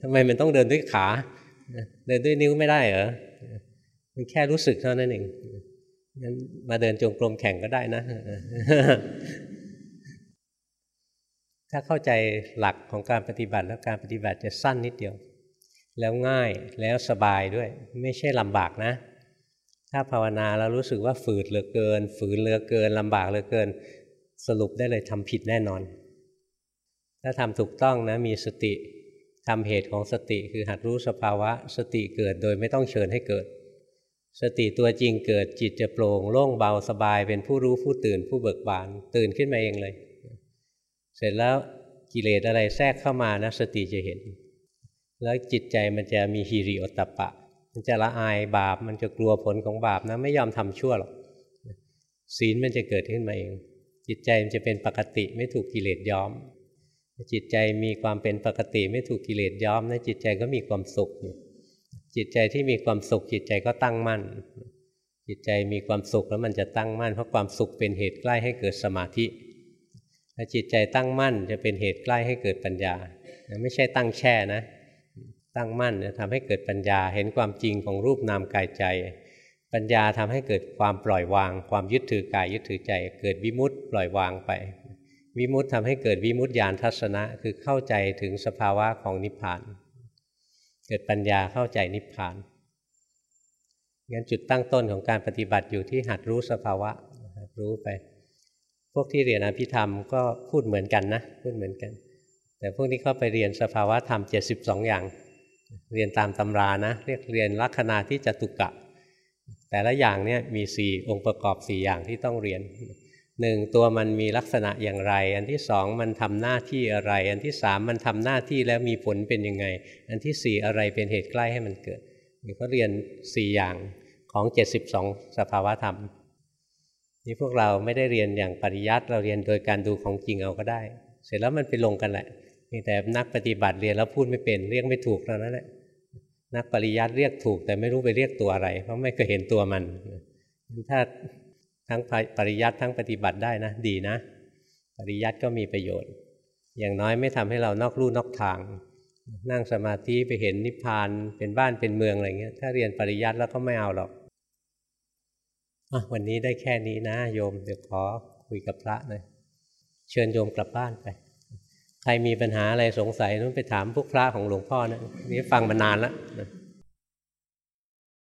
ทำไมมันต้องเดินด้วยขา เดินด้วยนิ้วไม่ได้เหรอมันแค่รู้สึกเท่านั้นเองงั้นมาเดินจงกรมแข่งก็ได้นะ ถ้าเข้าใจหลักของการปฏิบัติแล้วการปฏิบัติจะสั้นนิดเดียว แล้วง่ายแล้วสบายด้วย ไม่ใช่ลำบากนะ ถ้าภาวนาแล้วรู้สึกว่าฝืดเหลือเกิน ฝืนเหลือเกินลำบากเหลือเกิน สรุปได้เลยทำผิดแน่นอน ถ้าทำถูกต้องนะมีสติทำเหตุของสติคือหัดรู้สภาวะ สติเกิดโดยไม่ต้องเชิญให้เกิด สติตัวจริงเกิดจิตจะโปร่งโล่งเบาสบาย เป็นผู้รู้ผู้ตื่นผู้เบิกบาน ตื่นขึ้นมาเองเลย เสร็จแล้วกิเลสอะไรแทรกเข้ามานะ สติจะเห็น แล้วจิตใจมันจะมีฮีริโอตตปะ มันจะละอายบาปมันจะกลัวผลของบาปนะไม่ยอมทำชั่วหรอกศีลมันจะเกิดขึ้นมาเอง จิตใจมันจะเป็นปกติไม่ถูกกิเลสย้อม จิตใจมีความเป็นปกติไม่ถูกกิเลสย้อมนะจิตใจก็มีความสุข จิตใจที่มีความสุข จิตใจก็ตั้งมั่น จิตใจมีความสุขแล้วมันจะตั้งมั่น เพราะความสุขเป็นเหตุใกล้ให้เกิดสมาธิถ้าจิตใจตั้งมั่นจะเป็นเหตุใกล้ให้เกิดปัญญา ไม่ใช่ตั้งแช่นะ ตั้งมั่นจะทำให้เกิดปัญญาเห็นความจริงของรูปนามกายใจ ปัญญาทำให้เกิดความปล่อยวาง ความยึดถือกายยึดถือใจ เกิดวิมุตต์ปล่อยวางไป วิมุตต์ทำให้เกิดวิมุตติญาณทัศนะ คือเข้าใจถึงสภาวะของนิพพาน เกิดปัญญาเข้าใจนิพพานงั้นจุดตั้งต้นของการปฏิบัติอยู่ที่หัดรู้สภาวะรู้ไป พวกที่เรียนอภิธรรมก็พูดเหมือนกันนะพูดเหมือนกัน แต่พวกนี้เข้าไปเรียนสภาวะธรรมเจ็ดสิบสองอย่าง เรียนตามตำรานะ เรียกเรียนลัคนาที่จตุกะ แต่ละอย่างเนี่ยมีสี่องค์ประกอบสี่อย่างที่ต้องเรียน หนึ่งตัวมันมีลักษณะอย่างไร อันที่สองมันทำหน้าที่อะไร อันที่สามมันทำหน้าที่แล้วมีผลเป็นยังไง อันที่สี่อะไรเป็นเหตุใกล้ให้มันเกิดนี่เขาเรียนสี่อย่างของเจ็ดสิบสองสภาวะธรรมนี่พวกเราไม่ได้เรียนอย่างปริยัติเราเรียนโดยการดูของจริงเอาก็ได้ เสร็จแล้วมันไปลงกันแหละมีแต่นักปฏิบัติเรียนแล้วพูดไม่เป็นเรียกไม่ถูกแล้วนั่นแหละนักปริยัติเรียกถูก แต่ไม่รู้ไปเรียกตัวอะไร เพราะไม่เคยเห็นตัวมันถ้า ทั้งปริยัติทั้งปฏิบัติได้นะ ดีนะ ปริยัติก็มีประโยชน์ อย่างน้อยไม่ทำให้เรานอกลู่นอกทาง นั่งสมาธิไปเห็นนิพพานเป็นบ้านเป็นเมืองอะไรเงี้ยถ้าเรียนปริยัติแล้วก็ไม่เอาหรอกอวันนี้ได้แค่นี้นะโยมเดี๋ยวขอคุยกับพระหน่อยเชิญโยมกลับบ้านไป ใครมีปัญหาอะไรสงสัยนู้นไปถามพวกพระของหลวงพ่อนะนี่ฟังมานานแล้ว